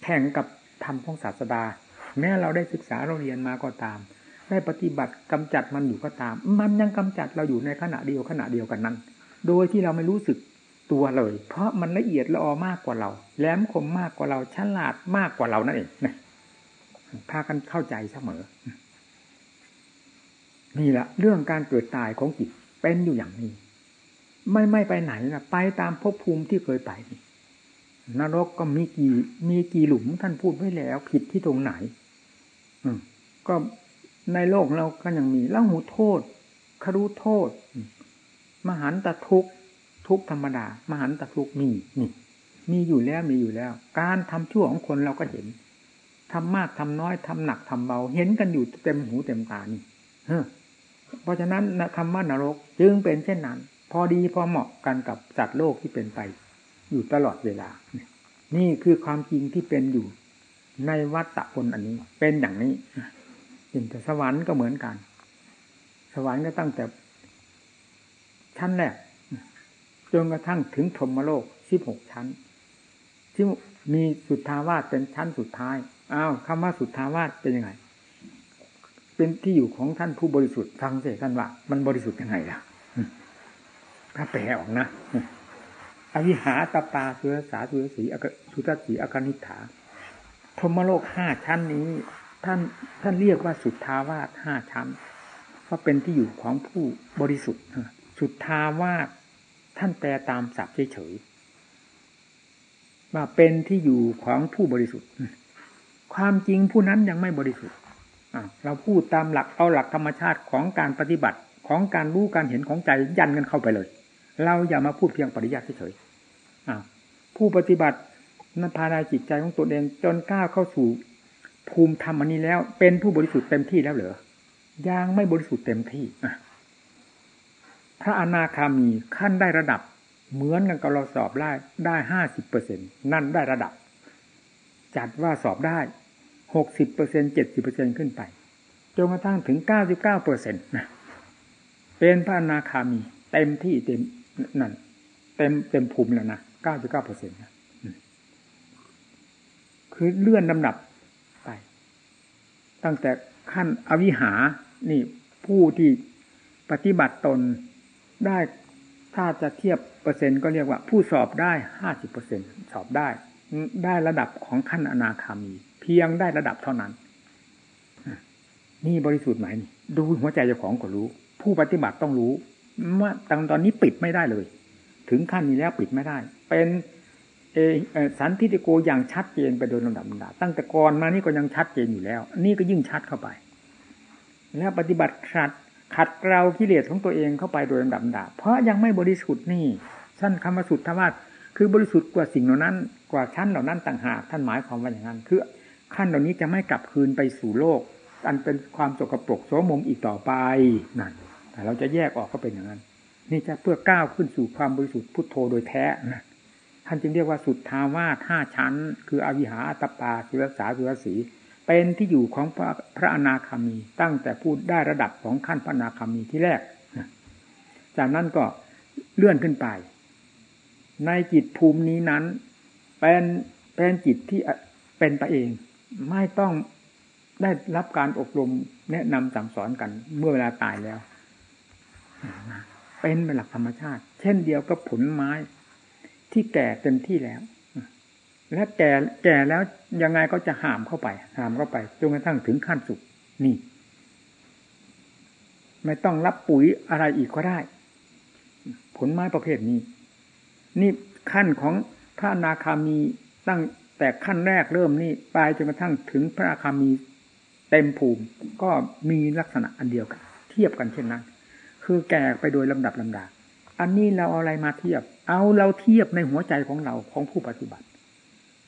แข่งกับธรรมของศาสดา แม้เราได้ศึกษาเราเรียนมาก็ตาม ได้ปฏิบัติกำจัดมันอยู่ก็ตาม มันยังกำจัดเราอยู่ในขณะเดียวขณะเดียวกันนั้น โดยที่เราไม่รู้สึกตัวเลย เพราะมันละเอียดละออมากกว่าเรา แหลมคมมากกว่าเราฉลาดมากกว่าเรานั่นเองนะพากันเข้าใจเสมอ นี่แหละเรื่องการเกิดตายของจิตเป็นอยู่อย่างนี้ ไม่ไม่ไปไหนนะไปตามภพภูมิที่เคยไปนรกก็มีกี่มีกี่หลุมท่านพูดไว้แล้ว ผิดที่ตรงไหน อืก็ในโลกเราก็ยังมีละหูโทษคารุโทษ มหันตทุกทุกธรรมดา มหันตทุกมีนี่มีอยู่แล้วมีอยู่แล้ว การทำชั่วของคนเราก็เห็นทำมากทำน้อยทำหนักทำเบา เห็นกันอยู่เต็มหูเต็มตานี่เพราะฉะนั้นคำว่านรกจึงเป็นเช่นนั้น พอดีพอเหมาะกันกับจัดโลกที่เป็นไป อยู่ตลอดเวลา นี่คือความจริงที่เป็นอยู่ ในวัฏฏะคนอันนี้ เป็นอย่างนี้สิ่งแต่สวรรค์ก็เหมือนกัน สวรรค์ก็ตั้งแต่ ชั้นแรกจนกระทั่งถึงธรมโลกสิบหกชั้น ที่มีสุทธาวาสเป็นชั้นสุดท้ายอ้าวคำว่าสุทธาวาสเป็นยังไง เป็นที่อยู่ของท่านผู้บริสุทธิ์ฟังเสียท่านว่า มันบริสุทธิ์ยังไงล่ะถ้าแปลออกนะอวิหาตาปาสุรสาสุรสีสุตสีอกนิฐาพรมโลกห้าชั้นนี้ ท่านท่านเรียกว่าสุทธาวาสห้าชั้นเพราะเป็นที่อยู่ของผู้บริสุทธิ์ สุดทาวาสท่านแปลตามศัพท์เฉยๆว่าเป็นที่อยู่ของผู้บริสุทธิ์ ความจริงผู้นั้นยังไม่บริสุทธิ์เราพูดตามหลักเอาหลักธรรมชาติของการปฏิบัติของการรู้การเห็นของใจยันกันเข้าไปเลย เราอย่ามาพูดเพียงปริยัติเฉยๆผู้ปฏิบัตินั้นพาราจิตใจของตนเองจนก้าวเข้าสู่ภูมิธรรมอันนี้แล้ว เป็นผู้บริสุทธิ์เต็มที่แล้วเหรอยังไม่บริสุทธิ์เต็มที่พ ระอนาคามีขั้นได้ระดับ เหมือนกันกับเราสอบได้ได้ห้าสิบเปอร์เซ็นนั่นได้ระดับ จัดว่าสอบได้หกสิบเปอร์เซ็นเจ็ดสิบเปอร์เซ็นขึ้นไปจนกระทั่งถึงเก้าสิบเก้าเปอร์เซ็นต์เป็นพระอนาคามี เต็มที่เต็มนั่นเต็มเต็มภูมิแล้วนะเก้าสิบเก้าเปอร์เซ็นต์คือเลื่อนลำดับไป ตั้งแต่ขั้นอวิหา นี่ผู้ที่ปฏิบัติตน ได้ถ้าจะเทียบเปอร์เซ็นต์ก็เรียกว่า ผู้สอบได้ห้าสิบเปอร์เซ็นสอบได้ ได้ระดับของขั้นอนาคามี เพียงได้ระดับเท่านั้น นี่บริสุทธิ์ไหมนี่ดูหัวใจเจ้าของก็รู้ ผู้ปฏิบัติต้องรู้ว่าตอนตอนนี้ปิดไม่ได้เลย ถึงขั้นนี้แล้วปิดไม่ได้ เป็นเอสันทิฏฐิโกอย่างชัดเจนไปโดยลำดับลำดับตั้งแต่ก่อนมานี่ก็ยังชัดเจนอยู่แล้ว นี่ก็ยิ่งชัดเข้าไป แล้วปฏิบัติขัด ขัดเกลากิเลสของตัวเองเข้าไปโดยลำดับดับเพราะยังไม่บริสุทธิ์นี่สั้นคำสุดทวารคคือบริสุทธิ์กว่าสิ่งเหล่านั้น กว่าชั้นเหล่านั้นต่างหากท่านหมายความว่าอย่างนั้นคือขั้นเหล่านี้จะไม่กลับคืนไปสู่โลก อันเป็นความสกปรกโสมมอีกต่อไปนั่นแต่เราจะแยกออกก็เป็นอย่างนั้น นี่จะเพื่อก้าวขึ้นสู่ความบริสุทธิ์พุทโธโดยแท้นะท่านจึงเรียกว่าสุดทาวาท่าชั้น คืออวิหาอัตปาสุรสาสุรสี เป็นที่อยู่ของพระพระอนาคามี ตั้งแต่พูดได้ระดับของขั้นพระอนาคามีที่แรก จากนั้นก็เลื่อนขึ้นไป ในจิตภูมินี้นั้น เป็นเป็นจิตที่เป็นไปเอง ไม่ต้องได้รับการอบรมแนะนำสั่งสอนกัน เมื่อเวลาตายแล้ว เป็นเป็นหลักธรรมชาติ เช่นเดียวกับผลไม้ที่แก่เต็มที่แล้ว และแก่แก่แล้วยังไงก็จะหามเข้าไป หามเข้าไปจนกระทั่งถึงขั้นสุกนี่ ไม่ต้องรับปุ๋ยอะไรอีกก็ได้ ผลไม้ประเภทนี้ นี่ขั้นของพระนาคามีตั้งแต่ขั้นแรกเริ่มนี่ไปจนกระทั่งถึงพระนาคามีเต็มภูมิก็มีลักษณะอันเดียวกัน เทียบกันเช่นนั้น คือแก่ไปโดยลำดับลำดาอันนี้เราเอาอะไรมาเทียบ เอาเราเทียบในหัวใจของเราของผู้ปฏิบัติ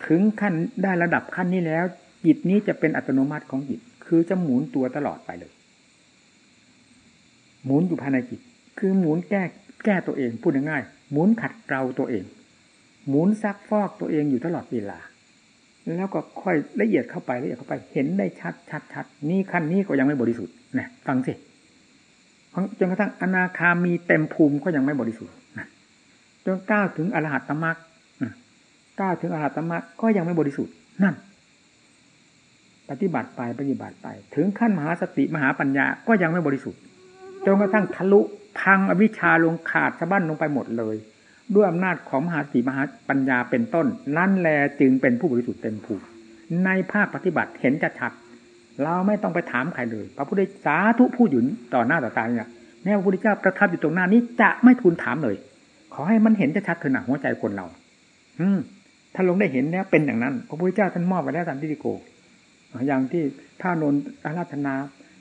ถึงขั้นได้ระดับขั้นนี้แล้ว จิตนี้จะเป็นอัตโนมัติของจิต คือจะหมุนตัวตลอดไปเลย หมุนอยู่ภายในจิต คือหมุนแก้แก้ตัวเองพูดง่ายๆหมุนขัดเกลาตัวเอง หมุนซักฟอกตัวเองอยู่ตลอดเวลา แล้วก็ค่อยละเอียดเข้าไปละเอียดเข้าไป เห็นได้ชัดชัดชัดนี่ขั้นนี้ก็ยังไม่บริสุทธิ์นะฟังสิจนกระทั่งอนาคามีเต็มภูมิก็ยังไม่บริสุทธิ์จนก้าวถึงอรหัตมรรค ก้าวถึงอรหัตมรรคก็ยังไม่บริสุทธิ์นั่น ปฏิบัติไปปฏิบัติไป ถึงขั้นมหาสติมหาปัญญาก็ยังไม่บริสุทธิ์จนกระทั่งทะลุพังอวิชชาลงขาดสะบั้นลงไปหมดเลย ด้วยอำนาจของมหาสติมหาปัญญาเป็นต้น นั่นแลจึงเป็นผู้บริสุทธิ์เต็มภูมิในภาคปฏิบัติเห็นจะชัดเราไม่ต้องไปถามใครเลย พระพุทธสาธุผู้หยุนต่อหน้าต่อตาเนี่ยแม้พระพุทธเจ้าประทับอยู่ตรงหน้านี้จะไม่ทูลถามเลย ขอให้มันเห็นจะชัดเถอะนะหัวใจคนเรา อืม ถ้าลงได้เห็นแล้วเป็นอย่างนั้น พระพุทธเจ้าท่านมอบไว้แล้วตามที่ดิโก อย่างที่ท่านนอาราธนา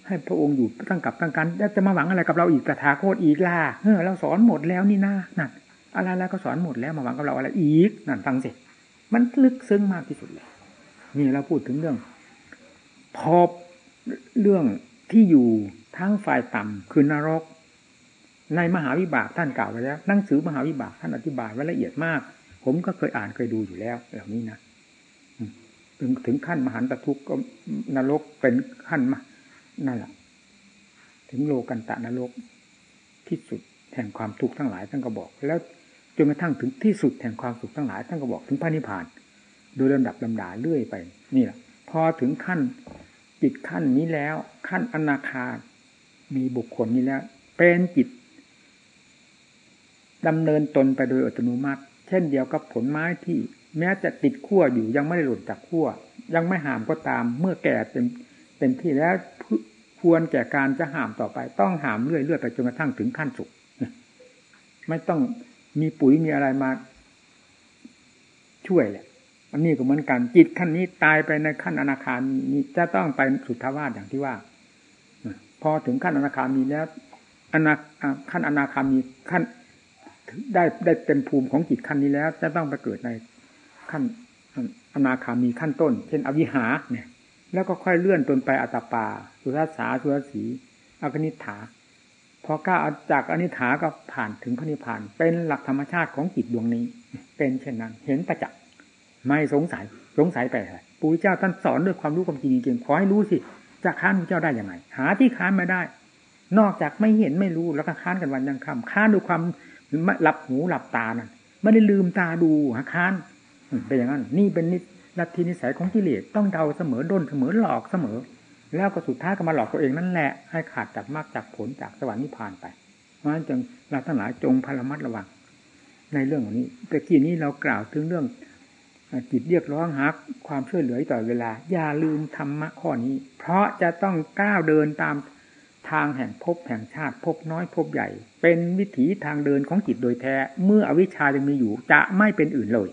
ให้พระองค์อยู่ตั้งกับตั้งกันแล้วจะมาหวังอะไรกับเราอีกตถาคตอีกล่ะเออเราสอนหมดแล้วนี่นะนั่นอะไรแล้วก็สอนหมดแล้วมาหวังกับเราอะไรอีกนั่นฟังสิมันลึกซึ้งมากที่สุดเลยนี่เราพูดถึงเรื่อง พอเรื่องที่อยู่ทั้งฝ่ายต่ำคือนรก ในมหาวิบากท่านกล่าวไว้แล้วหนังสือมหาวิบากท่านอธิบายไว้ละเอียดมาก ผมก็เคยอ่านเคยดูอยู่แล้วเหล่านี้นะถึงถึงขั้นมหันตทุกข์ก็นรกเป็นขั้นมานั่นแหละถึงโลกันตะนรกที่สุดแห่งความทุกข์ทั้งหลายท่านก็บอก แล้วจนกระทั่งถึงที่สุดแห่งความสุขทั้งหลายท่านก็บอกถึงพระนิพพาน โดยลำดับลำดาเรื่อยไป นี่แหละพอถึงขั้นจิตขั้นนี้แล้ว ขั้นอนาคา มีบุคคลนี้แล้ว เป็นจิตดำเนินตนไปโดยอัตโนมัติ เช่นเดียวกับผลไม้ที่แม้จะติดขั้วอยู่ยังไม่ได้หลุดจากขั้วยังไม่หามก็ตาม เมื่อแก่เป็นเป็นที่แล้วควรแก่การจะหามต่อไป ต้องหามเรื่อยๆไปจนกระทั่งถึงขั้นสุกไม่ต้องมีปุ๋ยมีอะไรมา ช่วยแหละอันนี้ก็เหมือนกันจิตขั้นนี้ตายไปในขั้นอนาคามีจะต้องไปสุทธาวาสอย่างที่ว่าพอถึงขั้นอนาคามีแล้วอนาขั้นอนาคามีขั้น ได้ได้เต็มภูมิของจิตขั้นนี้แล้ว จะต้องไปเกิดในขั้นอนาคามีขั้นต้น เช่นอวิหาเนี่ย แล้วก็ค่อยเลื่อนตนไปอัตปา สุรัสาสุรสีอกนิฐาพอก้าวจากอนิฐาก็ผ่านถึงพระนิพพาน เป็นหลักธรรมชาติของจิตดวงนี้ เป็นเช่นนั้น เห็นประจักษ์ไม่สงสัยสงสัยไปอะไรปู่เจ้าท่านสอนด้วยความรู้ความจริงจริงขอให้รู้สิจะค้านพระเจ้าได้ยังไง หาที่ค้านไม่ได้ นอกจากไม่เห็นไม่รู้แล้วก็ค้านกันวันยังคำค้านด้วยความ หลับหูหลับตานั่นไม่ได้ลืมตาดูหาค้านเป็นอย่างนั้น นี่เป็นนิลัทธินิสัยของกิเลสต้องเดาเสมอด้นเสมอหลอกเสมอ แล้วก็สุดท้ายก็มาหลอกตัวเองนั่นแหละ ให้ขาดจากมากจากผลจากสวรรค์นิพพานไป เพราะฉะนั้นจึงเราทั้งหลายจงพลมัดระวัง ในเรื่องของนี้แต่กี้นี้เรากล่าวถึงเรื่องจิตเรียกร้องหาความช่วยเหลือต่อเวลา อย่าลืมธรรมะข้อนี้ เพราะจะต้องก้าวเดินตาม ทางแห่งภพแห่งชาติภพน้อยภพใหญ่ เป็นวิถีทางเดินของจิตโดยแท้ เมื่ออวิชชายังมีอยู่ จะไม่เป็นอื่นเลย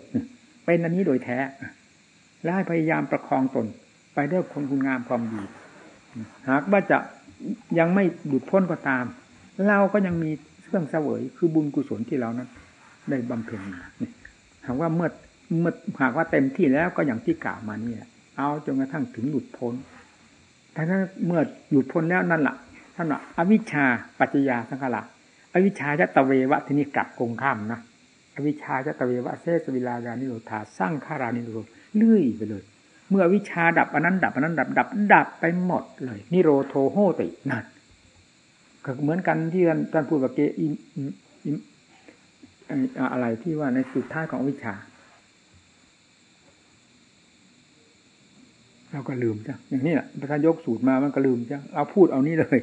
เป็นอันนี้โดยแท้และให้พยายามประคองตนไปด้วยคนคุณงามความดี หากว่าจะยังไม่หลุดพ้นก็ตาม เราก็ยังมีเครื่องเสวยคือบุญกุศลที่เรานั้นได้บำเพ็ญมาหากว่าเมื่อเมื่อหากว่าเต็มที่แล้วก็อย่างที่กล่าวมานี่เอาจนกระทั่งถึงหลุดพ้นแต่ถ้าเมื่อหลุดพ้นแล้วนั่นแหละ ท่านว่าอวิชชาปัจจยาสังขารอวิชชาจะตะเววะทีนี่กลับกงข้ามนะอวิชชาจะตะเววะเซสวิลาการนิโรธาสร้างขารานิโรธเลื่อยไปเลย เมื่อวิชาดับอันนั้นดับอันนั้นดับดับดับไปหมดเลย นิโรโทโหตินั่นก็เหมือนกันที่ท่านพูดว่าเกอิมอะไรที่ว่าในสุดท้ายของวิชาเราก็ลืมจ้ะอย่างนี้แหละพระท่านยกสูตรมามันก็ลืมจ้ะเอาพูดเอานี้เลย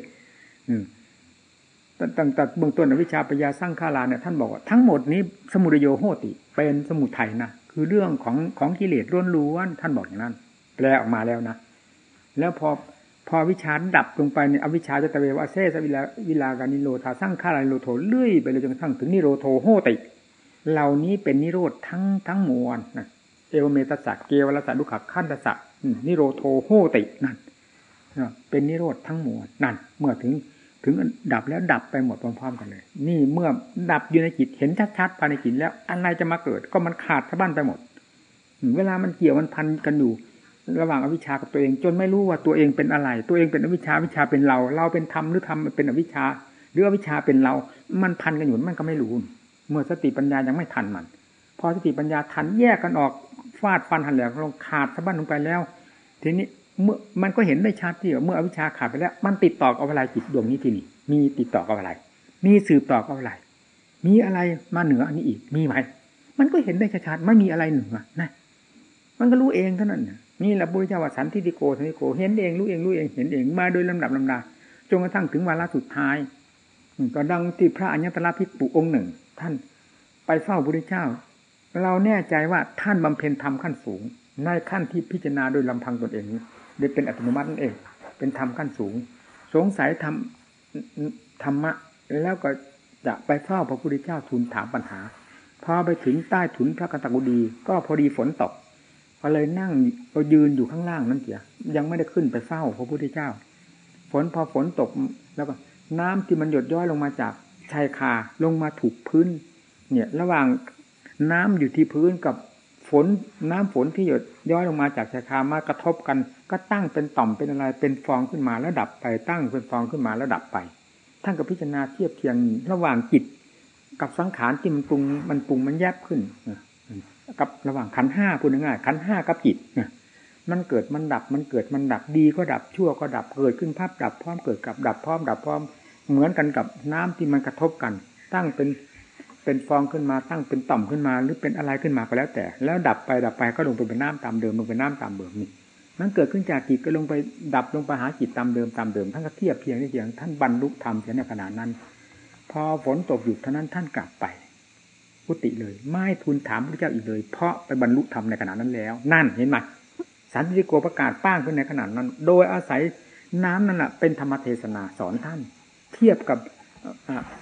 ตั้งแต่เบื้องต้นวิชาปัญญาสร้างฆาลาเนี่ยท่านบอกว่าทั้งหมดนี้สมุทโยโหติ เป็นสมุทัยนะคือเรื่องของของกิเลสล้วนท่านบอกอย่างนั้นแปลออกมาแล้วนะแล้วพอพอวิชาดับลงไปเนี่ยอวิชาจะตะเววะเซสวิลาวิลาการนิโรธาสร้างฆาลานิโรโทเลื่อยไปเลยจนกระทั่งถึงนิโรโทโหติ เหล่านี้เป็นนิโรธทั้งทั้งมวลนะเอวเมตสักเกวรสัดุขขันตสักนิโรโทโหตินั่น เป็นนิโรธทั้งมวลนั่น เมื่อถึงถึงดับแล้วดับไปหมดพร้อมๆกันเลย นี่เมื่อดับอยู่ในจิตเห็นชัดๆภายในจิตแล้ว อะไรจะมาเกิด ก็มันขาดสะบั้นไปหมด เวลามันเกี่ยวมันพันกันอยู่ ระหว่างอวิชชากับตัวเอง จนไม่รู้ว่าตัวเองเป็นอะไร ตัวเองเป็นอวิชชาวิชาเป็นเรา เราเป็นธรรมหรือธรรมเป็นอวิชชา หรืออวิชชาเป็นเรา มันพันกันอยู่มันก็ไม่รู้ เมื่อสติปัญญายังไม่ทันมัน พอสติปัญญาทันแยกกันออกฟาดฟันหันแหลกลงขาดสะบั้นลงไปแล้ว ทีนี้ เมื่อมันก็เห็นได้ชัดที่ว่าเมื่ออวิชชาขาดไปแล้ว มันติดต่อกับอะไรจิตดวงนี้ที่นี่ มีติดต่อกับอะไร มีสืบต่อกับอะไร มีอะไรมาเหนืออันนี้อีก มีไหม มันก็เห็นได้ชัดๆไม่มีอะไรเหนือนะมันก็รู้เองเท่านั้นนี่แหละบุญเจ้าวัสันทิติโกสันติโก เห็นเองรู้เองรู้เองเห็นเองมาโดยลำดับลำดาจนกระทั่งถึงวาระสุดท้ายก็ดังที่พระอัญญตระพิปุองค์หนึ่ง ท่านไปเฝ้าพระเจ้า เราแน่ใจว่าท่านบำเพ็ญธรรมขั้นสูงในขั้นที่พิจารณาโดยลำพังตนเอง โดยเป็นอัตโนมัตินั่นเอง เป็นธรรมขั้นสูง สงสัยทำธรรมะ แล้วก็จะไปเฝ้าพระพุทธเจ้าทูลถามปัญหา พอไปถึงใต้ถุนพระกันตกุดี ก็พอดีฝนตกก็เลยนั่งก็ยืนอยู่ข้างล่างนั่นเสียยังไม่ได้ขึ้นไปเฝ้าพระพุทธเจ้า ฝนพอฝนตกแล้วก็น้ำที่มันหยดย้อยลงมาจากชายคาลงมาถูกพื้น เนี่ย ระหว่างน้ำอยู่ที่พื้นกับฝนน้ำฝนที่หยด ย้อยลงมาจากชายคามากระทบกัน ก็ตั้งเป็นต่อมเป็นอะไรเป็นฟองขึ้นมาแล้วดับไป ตั้งเป็นฟองขึ้นมาแล้วดับไปท่านกับพิจารณาเทียบเทียงระหว่างจิต กับสังขารที่มันปรุงมันปรุงมันแยบขึ้นกับระหว่างขันห้าพูดง่ายๆขันห้ากับจิตมันเกิดมันดับมันเกิดมันดับดีก็ดับชั่วก็ดับเกิดขึ้นภาพดับพร้อมเกิดกับดับพร้อมดับพร้อมเหมือนกันกับน้ำที่มันกระทบกัน ตั้งเป็น เป็นฟองขึ้นมาตั้งเป็นต่อมขึ้นมา หรือเป็นอะไรขึ้นมาก็แล้วแต่ แล้วดับไปดับไปก็ลงไปเป็นน้ำตามเดิมลงเป็นน้ำตามเดิมนี่มันเกิดขึ้นจากจิตก็ลงไปดับลงไปหาจิตตามเดิมตามเดิมท่านก็เทียบเพียงนี่เพียงท่านบรรลุธรรมเสียในขณะนั้น พอฝนตกหยุดเท่านั้นท่านกลับไปพุติเลย ไม่ทูลถามพระเจ้าอีกเลย เพราะไปบรรลุธรรมในขณะนั้นแล้ว นั่นเห็นไหมสันติโกประกาศป้างขึ้นในขณะนั้น โดยอาศัยน้ำนั่นแหละเป็นธรรมเทศนาสอนท่าน เทียบกับ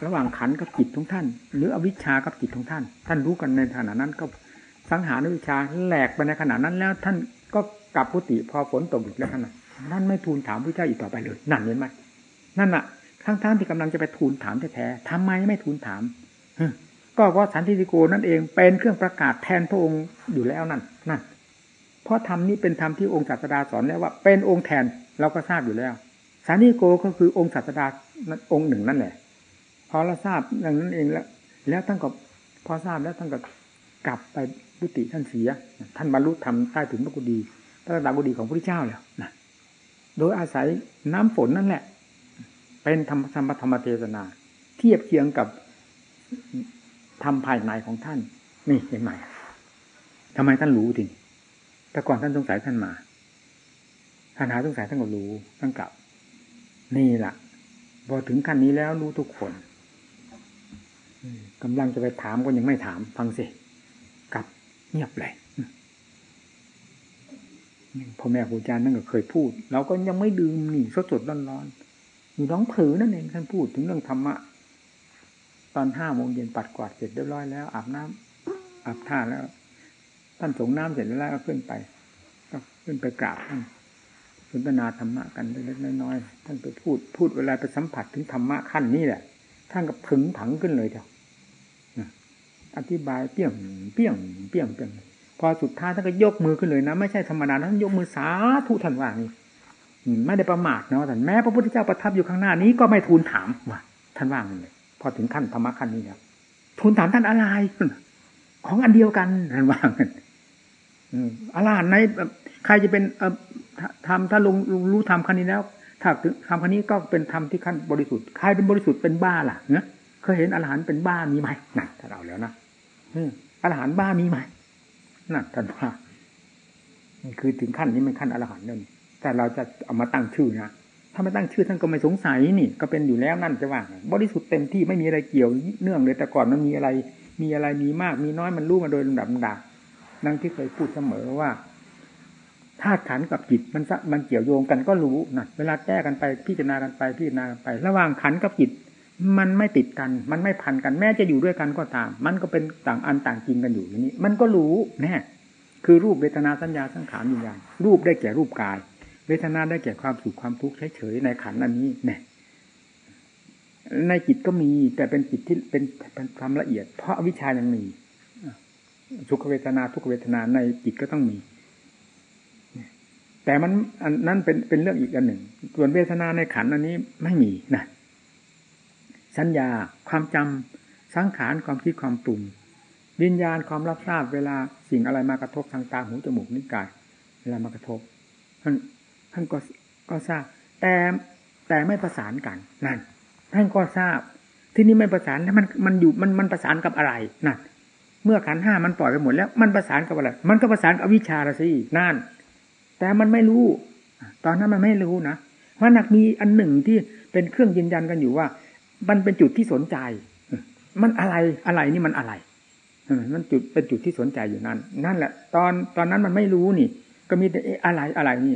ระหว่างขันกับจิตของท่าน หรืออวิชชากับจิตของท่าน ท่านรู้กันในขณะนั้นก็สังหารวิชาแหลกไปในขณะนั้นแล้ว ท่านก็กลับพุติพอฝนตกอีกแล้วท่านนั่นไม่ทูลถามพระเจ้าอีกต่อไปเลยนั่นเห็นไหมนั่นน่ะทั้งๆที่กำลังจะไปทูลถามแท้ๆทำไมไม่ทูลถามก็เพราะสันติโกนั่นเองเป็นเครื่องประกาศแทนพระองค์อยู่แล้วนั่นนั่นเพราะธรรมนี้เป็นธรรมที่องค์ศาสดาสอนแล้วว่า เป็นองค์แทนเราก็ทราบอยู่แล้วสันติโกก็คือองค์ศาสดาองค์หนึ่งนั่นแหละ พอเราทราบอย่างนั้นเองแล้ว แล้วท่านก็พอทราบแล้วท่านก็กลับไปบุติท่านเสีย ท่านบรรลุธรรมใต้ถึงพระกุฎีพระดากุฎีของพระเจ้าแล้วนะโดยอาศัยน้ำฝนนั่นแหละ เป็นธรรมธรรมธรรมเทศนา เทียบเคียงกับทำภายในของท่าน นี่เห็นไหมทำไมท่านรู้ทีแต่ก่อนท่านสงสัยท่านมาท่านหาสงสัยท่านก็รู้ท่านกลับ นี่แหละพอถึงขั้นนี้แล้วรู้ทุกคน กำลังจะไปถามก็ยังไม่ถาม ฟังสิกลับเงียบเลยพ่อแม่ครูอาจารย์นั่นก็เคยพูดเราก็ยังไม่ดื่มนี่สดสดร้อนร้อนอยู่น้องผือนั่นเองท่านพูดถึงเรื่องธรรมะตอนห้าโมงเย็นปัดกวาดเสร็จเรียบร้อยแล้ว อาบน้ำอาบท่าแล้ว ท่านส่งน้ำเสร็จแล้วก็ขึ้นไป ก็ขึ้นไปกราบท่านสนทนาธรรมะกันเล็กๆน้อยๆท่านไปพูด พูดเวลาไปสัมผัสถึงธรรมะขั้นนี้แหละ ท่านก็ผึงผังขึ้นเลยเดียวอธิบายเปี้ยงเปี้ยงเปี้ยงเปี้ยงพอสุดท้ายท่านก็ยกมือขึ้นเลยนะ ไม่ใช่ธรรมดาท่านยกมือสาธุท่านว่านี่ไม่ได้ประมาทนะท่านแม้พระพุทธเจ้าประทับอยู่ข้างหน้านี้ก็ไม่ทูลถามว่าท่านว่างไงพอถึงขั้นธรรมะขั้นนี้แล้วทูลถามท่านอะไรของอันเดียวกันท่านว่ากันอะไรในใครจะเป็นทำถ้าลงรู้ทำขั้นนี้แล้ว ถ้าถึงทำขั้นนี้ก็เป็นธรรมที่ขั้นบริสุทธิ์ใครเป็นบริสุทธิ์เป็นบ้าล่ะเนะเคยเห็นอรหันต์เป็นบ้ามีไหมนั่นถ้าเราแล้วนะอรหันต์บ้ามีไหมนั่นท่านว่าคือถึงขั้นนี้มันขั้นอรหันต์เลยแต่เราจะเอามาตั้งชื่อนะถ้าไม่ตั้งชื่อท่านก็ไม่สงสัยนี่ ก็เป็นอยู่แล้วนั่นจะว่าบริสุทธิ์เต็มที่ไม่มีอะไรเกี่ยวเนื่องเลยแต่ก่อนมันมีอะไร มีอะไรมีมาก มีน้อยมันรู้มาโดยลำดับลำดับดังที่เคยพูดเสมอว่า ธาตุขันกับจิตมันมันเกี่ยวโยงกันก็รู้นะเวลาแก้กันไปพิจารณากันไปพิจารณากันไป ระหว่างขันกับจิต มันไม่ติดกัน มันไม่พันกันแม้จะอยู่ด้วยกันก็ตาม มันก็เป็นต่างอันต่างจริงกันอยู่อย่างนี้ มันก็รู้แน่คือรูปเวทนาสัญญาสังขารวิญญาณรูปได้แก่รูปกาย เวทนาได้แก่ความสุขความทุกข์เฉยๆในขันอันนี้แน่ในจิตก็มีแต่เป็นจิตที่เป็นเป็นความละเอียด เพราะวิชายังมีสุขเวทนาทุกเวทนาในจิตก็ต้องมี แต่มันอันนั้นเป็นเป็นเรื่องอีกอันหนึ่ง ส่วนเวทนาในขันอันนี้ไม่มีนะสัญญาความจำสังขารความคิดความปรุงวิญญาณความรับทราบเวลาสิ่งอะไรมากระทบทางตาหูจมูกนิ้วกาย เวลามากระทบท่านท่านก็ก็ทราบ แต่แต่ไม่ประสานกันนั่นท่านก็ทราบ ที่นี่ไม่ประสานแล้วมันมันอยู่มันมันประสานกับอะไรนั่นเมื่อขันห้ามันปล่อยไปหมดแล้ว มันประสานกับอะไร มันก็ประสานกับวิชาละสินั่น แต่มันไม่รู้ ตอนนั้นมันไม่รู้นะมันหนักมีอันหนึ่งที่เป็นเครื่องยืนยันกันอยู่ว่า มันเป็นจุดที่สนใจ มันอะไรอะไรนี่มันอะไรมันจุดเป็นจุดที่สนใจอยู่นั่นนั่นแหละ ตอนตอนนั้นมันไม่รู้นี่ ก็มีแต่อะไรอะไรนี่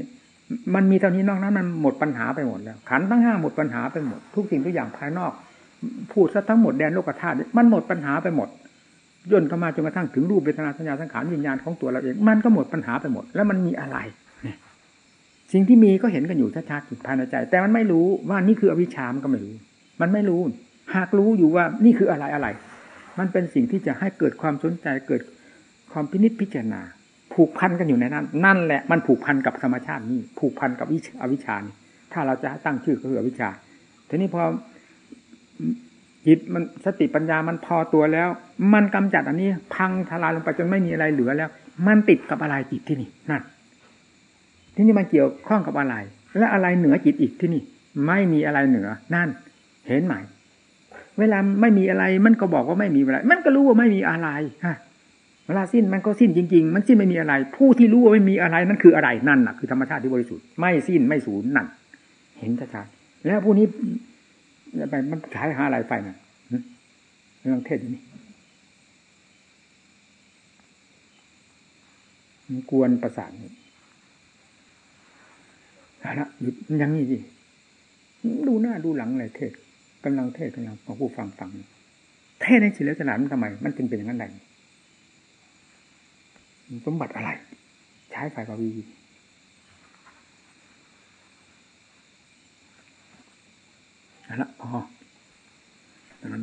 มันมีเท่านี้นอกนั้นมันหมดปัญหาไปหมดแล้ว ขันทั้งห้าหมดปัญหาไปหมด ทุกสิ่งทุกอย่างภายนอก พูดซะทั้งหมดแดนโลกธาตุมันหมดปัญหาไปหมดย่นเข้ามาจนกระทั่งถึงรูปเวทนาสัญญาสังขารวิญญาณของตัวเราเอง มันก็หมดปัญหาไปหมด แล้วมันมีอะไร สิ่งที่มีก็เห็นกันอยู่ชัดๆอยู่ภายในใจ แต่มันไม่รู้ว่านี่คืออวิชามันก็ไม่รู้ มันไม่รู้ หากรู้อยู่ว่านี่คืออะไรอะไร มันเป็นสิ่งที่จะให้เกิดความสนใจเกิดความพินิจพิจารณา ผูกพันกันอยู่ในนั้น นั่นแหละมันผูกพันกับธรรมชาตินี่ผูกพันกับอวิชานี่ถ้าเราจะตั้งชื่อก็คืออวิชาทีนี้พอจิตมันสติปัญญามันพอตัวแล้ว มันกำจัดอันนี้ พังทลายลงไปจนไม่มีอะไรเหลือแล้ว มันติดกับอะไรจิตที่นี่นั่น ที่นี่มันเกี่ยวข้องกับอะไร และอะไรเหนือจิตอีกที่นี่ ไม่มีอะไรเหนือ นั่น เห็นไหมเวลาไม่มีอะไร มันก็บอกว่าไม่มีอะไร มันก็รู้ว่าไม่มีอะไรฮะเวลาสิ้นมันก็สิ้นจริง ๆ มันสิ้นไม่มีอะไร ผู้ที่รู้ว่าไม่มีอะไรนั่นคืออะไรนั่นแหะคือธรรมชาติที่บริสุทธิ์ไม่สิ้นไม่สูญนั่น เห็นชัดๆแล้วผู้นี้ไปมันฉายหาอะไรไปนะเรื่องเทศนี่มันกวนประสาน ละหยุดยังนี่สิดูหน้าดูหลังอะไรเทศกำลังเทศกำลังของผู้ฟังฟัง เทศในศิลปะมันทำไม มันจึงเป็นอย่างนั้นได้สมบัติอะไร ใช้ไฟปวีนั่นละพอตอนนั้น